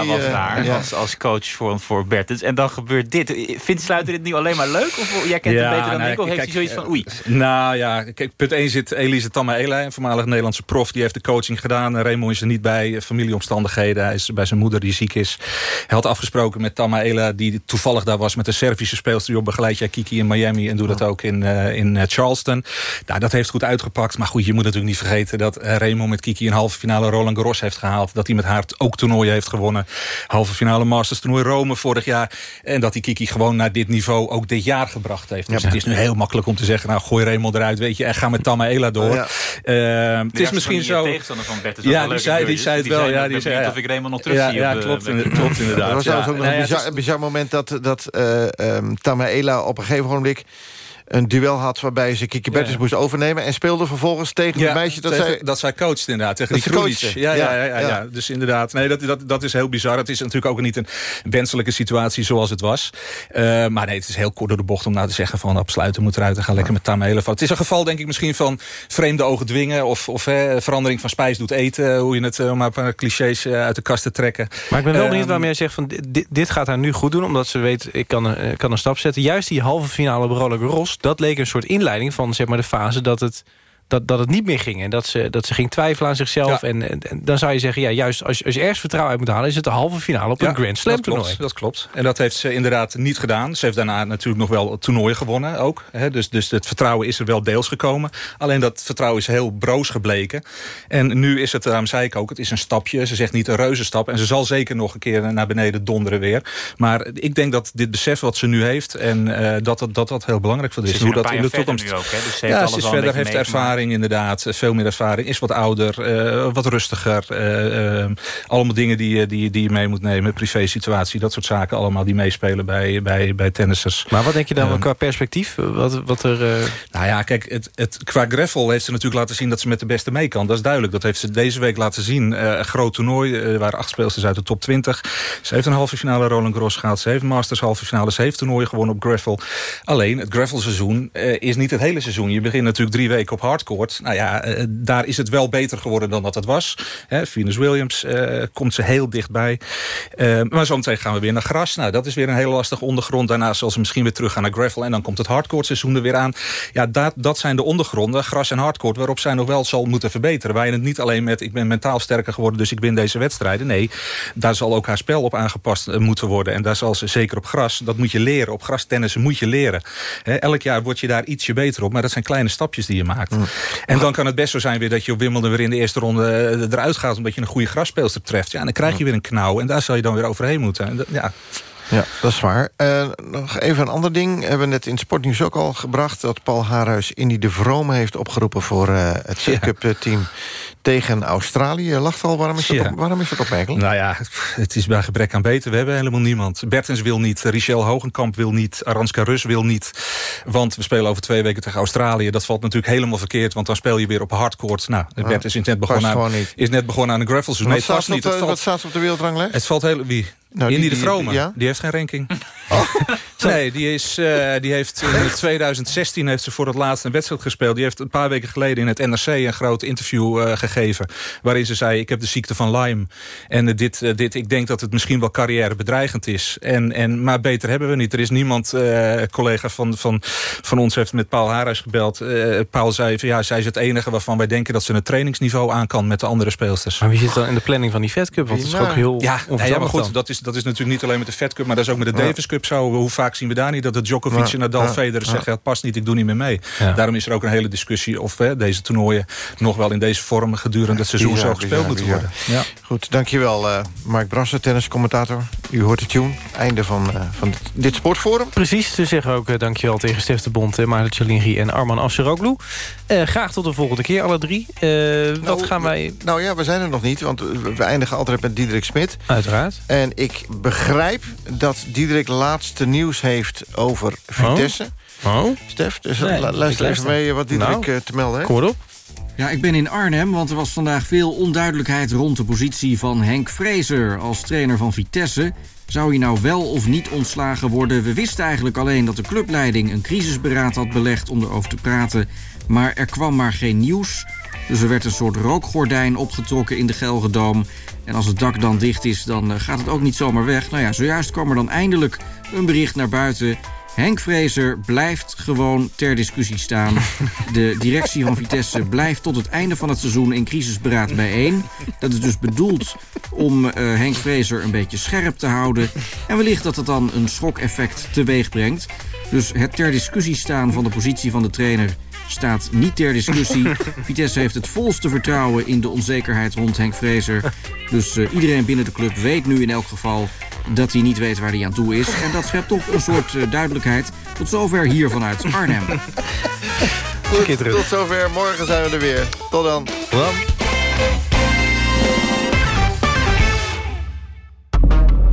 was daar ja. als, als coach voor, voor Bertens. En dan gebeurt dit. Vindt Sluiter dit nu alleen maar leuk? Of jij kent ja, het beter dan nou, ik? Of heeft hij zoiets van oei? Nou ja, kijk, punt 1 zit Elise Tamaela, een voormalig Nederlandse prof. Die heeft de coaching gedaan. Raymond is er niet bij. Familieomstandigheden. Hij is bij zijn moeder die ziek is. Hij had afgesproken met Tamaela, die toevallig daar was met de Servische speelster. Joh, begeleid jij Kiki in Miami en doe dat ook in, uh, in Nou, dat heeft goed uitgepakt. Maar goed, je moet natuurlijk niet vergeten dat Raymond met Kiki een halve finale Roland Garros heeft gehaald. Dat hij met haar ook toernooien heeft gewonnen. Halve finale Masters toernooi Rome vorig jaar. En dat hij Kiki gewoon naar dit niveau ook dit jaar gebracht heeft. Dus ja, het is nu heel makkelijk om te zeggen, nou gooi Raymond eruit, weet je. En ga met Tamaela door. Ja. Uh, het is misschien zo... ja, die zei, die zei het wel. Ja, die zei, of ik Raymond nog terug ja, zie. Ja, klopt, klopt inderdaad. Er was ja. ook nog een bizar, bizar moment dat, dat uh, um, Tamaela op een gegeven moment een duel had waarbij ze Kiki Bertens ja. moest overnemen... en speelde vervolgens tegen ja, het meisje dat tegen, zij... Dat zij coacht inderdaad, tegen die Kroenic. Ja, ja, ja, ja, ja, Dus inderdaad, nee, dat, dat, dat is heel bizar. Het is natuurlijk ook niet een wenselijke situatie zoals het was. Uh, maar nee, het is heel kort door de bocht om nou te zeggen... van sluiten moet eruit en gaan lekker met Tamelen. Het is een geval denk ik misschien van vreemde ogen dwingen... of, of hè, verandering van spijs doet eten. Hoe je het, om maar een paar clichés uit de kast te trekken. Maar ik ben wel benieuwd waarom jij zegt... van dit, dit gaat haar nu goed doen, omdat ze weet... ik kan, uh, kan een stap zetten. Juist die halve finale bij Roland Garros, dat leek een soort inleiding van zeg maar, de fase dat het, dat, dat het niet meer ging. En dat ze, dat ze ging twijfelen aan zichzelf. En, en, dan zou je zeggen, ja, juist als, als je ergens vertrouwen uit moet halen... is het de halve finale op een Grand Slam dat toernooi. Klopt, dat klopt. En dat heeft ze inderdaad niet gedaan. Ze heeft daarna natuurlijk nog wel toernooien gewonnen ook. Hè? Dus, dus het vertrouwen is er wel deels gekomen. Alleen dat vertrouwen is heel broos gebleken. En nu is het, daarom zei ik ook, het is een stapje. Ze zegt niet een reuzenstap. En ze zal zeker nog een keer naar beneden donderen weer. Maar ik denk dat dit besef wat ze nu heeft... en uh, dat, dat, dat dat heel belangrijk voor is. Hoe dat in de toekomst... Ook, hè? Dus ze heeft ja, alles ze is verder, heeft beetje ervaring inderdaad. Veel meer ervaring. Is wat ouder, uh, wat rustiger. Uh, uh, allemaal dingen die, die, die je mee moet nemen. Privé situatie, dat soort zaken allemaal die meespelen bij, bij, bij tennissers. Maar wat denk je dan um, qua perspectief? Wat, wat er, Nou ja, kijk, het, het, qua greffel heeft ze natuurlijk laten zien... dat ze met de beste mee kan. Dat is duidelijk. Dat heeft ze deze week laten zien. groot toernooi. Er waren acht speelsters uit de top 20. Ze heeft een halve finale Roland Garros gehaald. Ze heeft Masters halve finale. Ze heeft toernooien gewonnen op greffel. Alleen, het greffelseizoen uh, is niet het hele seizoen. Je begint natuurlijk drie weken op Nou ja, uh, daar is het wel beter geworden dan dat het was. Hè, Venus Williams uh, komt ze heel dichtbij. maar zometeen gaan we weer naar gras. Nou, dat is weer een hele lastige ondergrond. Daarna zal ze misschien weer terug gaan naar gravel. En dan komt het hardcourt seizoen er weer aan. Ja, dat, dat zijn de ondergronden, gras en hardcourt... waarop zij nog wel zal moeten verbeteren. Je het niet alleen met... ik ben mentaal sterker geworden, dus ik win deze wedstrijden. Nee, daar zal ook haar spel op aangepast moeten worden. En daar zal ze zeker op gras, dat moet je leren. Op gras tennissen moet je leren. He, elk jaar word je daar ietsje beter op. Maar dat zijn kleine stapjes die je maakt. Mm. En dan kan het best zo zijn weer dat je op Wimbledon weer in de eerste ronde eruit gaat... omdat je een goede grasspeelster treft. Ja, en dan krijg je weer een knauw. En daar zal je dan weer overheen moeten. En ja... Ja, dat is waar. Uh, nog even een ander ding. Hebben we net in Sportnieuws ook al gebracht... dat Paul Haarhuis Indy de Vrome heeft opgeroepen... voor uh, het Cup-team tegen Australië. Lacht al, waarom is, dat Ja. op, waarom is dat opmerkelijk? Nou ja, het is bij gebrek aan beter. We hebben helemaal niemand. Bertens wil niet, Richel Hogenkamp wil niet... Aranska Rus wil niet. Want we spelen over twee weken tegen Australië. Dat valt natuurlijk helemaal verkeerd, want dan speel je weer op hardcourt. Nou, Ja, Bertens is net, begonnen aan, is net begonnen aan een gravel seizoen. Wat Nee, het past niet. de- Het wat staat op de wereldranglijst? het valt heel... Wie? Nou, die- Indy de die- Vrome. ja? Die heeft geen ranking. nee, die, is, eh, die heeft in 2016 heeft ze voor het laatst een wedstrijd gespeeld. Die heeft een paar weken geleden in het NRC een groot interview eh, gegeven. Waarin ze zei, ik heb de ziekte van Lyme. En eh, dit, dit, ik denk dat het misschien wel carrièrebedreigend is. En, en, maar beter hebben we niet. Er is niemand, eh collega van, van, van ons heeft met Paul Haarhuis gebeld. Eh, Paul zei, van, ja, zij is het enige waarvan wij denken dat ze het trainingsniveau aan kan met de andere speelsters. Maar wie zit dan in de planning van die Fed Cup? Want het is ook heel ja, ja, maar goed, dat is, dat is natuurlijk niet alleen met de Fed Cup... maar dat is ook met de Ja. Davis Cup zo. Hoe vaak zien we daar niet dat de Djokovic Ja, en Nadal ja, Federer ja. zeggen... het past niet, ik doe niet meer mee. Ja. Daarom is er ook een hele discussie... of hè, deze toernooien nog wel in deze vorm gedurende het seizoen Bizar, zo gespeeld moeten worden. Ja. Goed, dankjewel uh, Mark Brasser, tenniscommentator. U hoort de tune. Einde van, eh, van dit, sportforum. Precies, ze zeggen ook eh, dankjewel tegen Stef de Bond, uh, Maarten Chalingi en Arman Afseroglu. Eh graag tot de volgende keer, alle drie. Eh, wat gaan wij... Nou ja, we zijn er nog niet, want we eindigen altijd met Diederik Smit. Uiteraard. En ik begrijp dat Diederik laatste nieuws heeft over Vitesse. Oh? Stef, dus Nee, luister even mee wat Diederik Nou, eh, te melden heeft. Kom maar op. Ja, ik ben in Arnhem, want er was vandaag veel onduidelijkheid rond de positie van Henk Vrezer als trainer van Vitesse. Zou hij nou wel of niet ontslagen worden? We wisten eigenlijk alleen dat de clubleiding een crisisberaad had belegd om erover te praten. Maar er kwam maar geen nieuws. Dus er werd een soort rookgordijn opgetrokken in de Gelredome. En als het dak dan dicht is, dan eh, gaat het ook niet zomaar weg. Nou ja, zojuist kwam er dan eindelijk een bericht naar buiten. Henk Vrezer blijft gewoon ter discussie staan. De directie van Vitesse blijft tot het einde van het seizoen in crisisberaad bijeen. Dat is dus bedoeld om eh, Henk Vrezer een beetje scherp te houden. En wellicht dat het dan een schokeffect teweeg brengt. Dus het ter discussie staan van de positie van de trainer staat niet ter discussie. Vitesse heeft het volste vertrouwen in de onzekerheid rond Henk Vrezer. Dus eh, iedereen binnen de club weet nu in elk geval dat hij niet weet waar hij aan toe is. En dat schept toch een soort eh, duidelijkheid. Tot zover hier vanuit Arnhem. Goed, tot zover. Morgen zijn we er weer. Tot dan.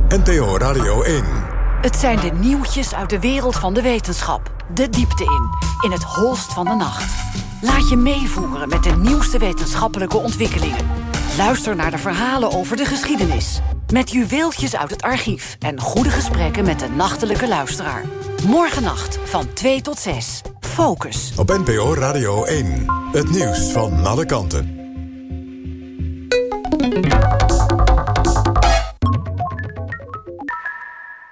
NTO Radio 1. Het zijn de nieuwtjes uit de wereld van de wetenschap. De diepte in, in het holst van de nacht. Laat je meevoeren met de nieuwste wetenschappelijke ontwikkelingen. Luister naar de verhalen over de geschiedenis. Met juweeltjes uit het archief en goede gesprekken met de nachtelijke luisteraar. Morgennacht van 2 tot 6. Focus. Op NPO Radio 1. Het nieuws van alle kanten.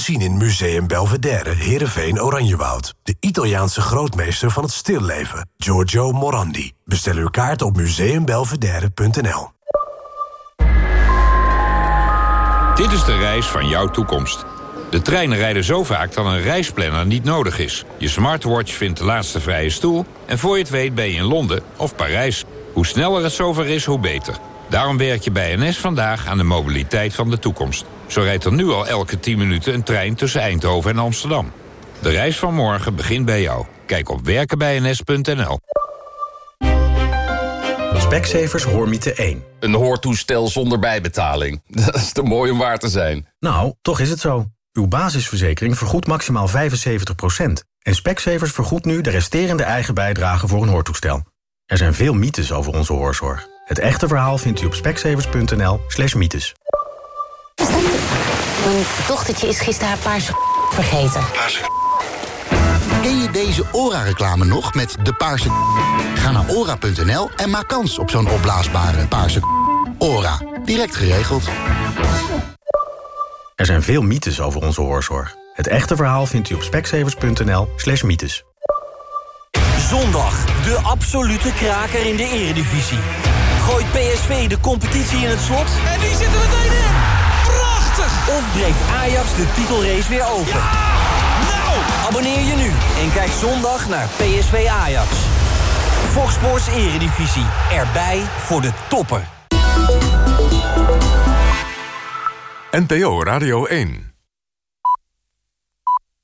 zien in Museum Belvedere, Heerenveen, Oranjewoud. De Italiaanse grootmeester van het stilleven, Giorgio Morandi. Bestel uw kaart op museumbelvedere.nl. Dit is de reis van jouw toekomst. De treinen rijden zo vaak dat een reisplanner niet nodig is. Je smartwatch vindt de laatste vrije stoel... en voor je het weet ben je in Londen of Parijs. Hoe sneller het zover is, hoe beter. Daarom werk je bij NS vandaag aan de mobiliteit van de toekomst. Zo rijdt er nu al elke 10 minuten een trein tussen Eindhoven en Amsterdam. De reis van morgen begint bij jou. Kijk op werkenbijns.nl. Specsavers Hoormiete 1. Een hoortoestel zonder bijbetaling. Dat is te mooi om waar te zijn. Nou, toch is het zo. Uw basisverzekering vergoedt maximaal 75%. En Specsavers vergoedt nu de resterende eigen bijdrage voor een hoortoestel. Er zijn veel mythes over onze hoorzorg. Het echte verhaal vindt u op specsavers.nl slash mythes. Mijn dochtertje is gisteren haar paarse vergeten. Ken je deze ORA-reclame nog met de paarse Ga naar ora.nl en maak kans op zo'n opblaasbare paarse ORA. Direct geregeld. Er zijn veel mythes over onze hoorzorg. Het echte verhaal vindt u op specsavers.nl slash mythes. Zondag, de absolute kraker in de eredivisie. Gooit PSV de competitie in het slot? En die zitten meteen in! Prachtig! Of breekt Ajax de titelrace weer open? Nou! Abonneer je nu en kijk zondag naar PSV Ajax. Fox Sports Eredivisie. Erbij voor de topper. NPO Radio 1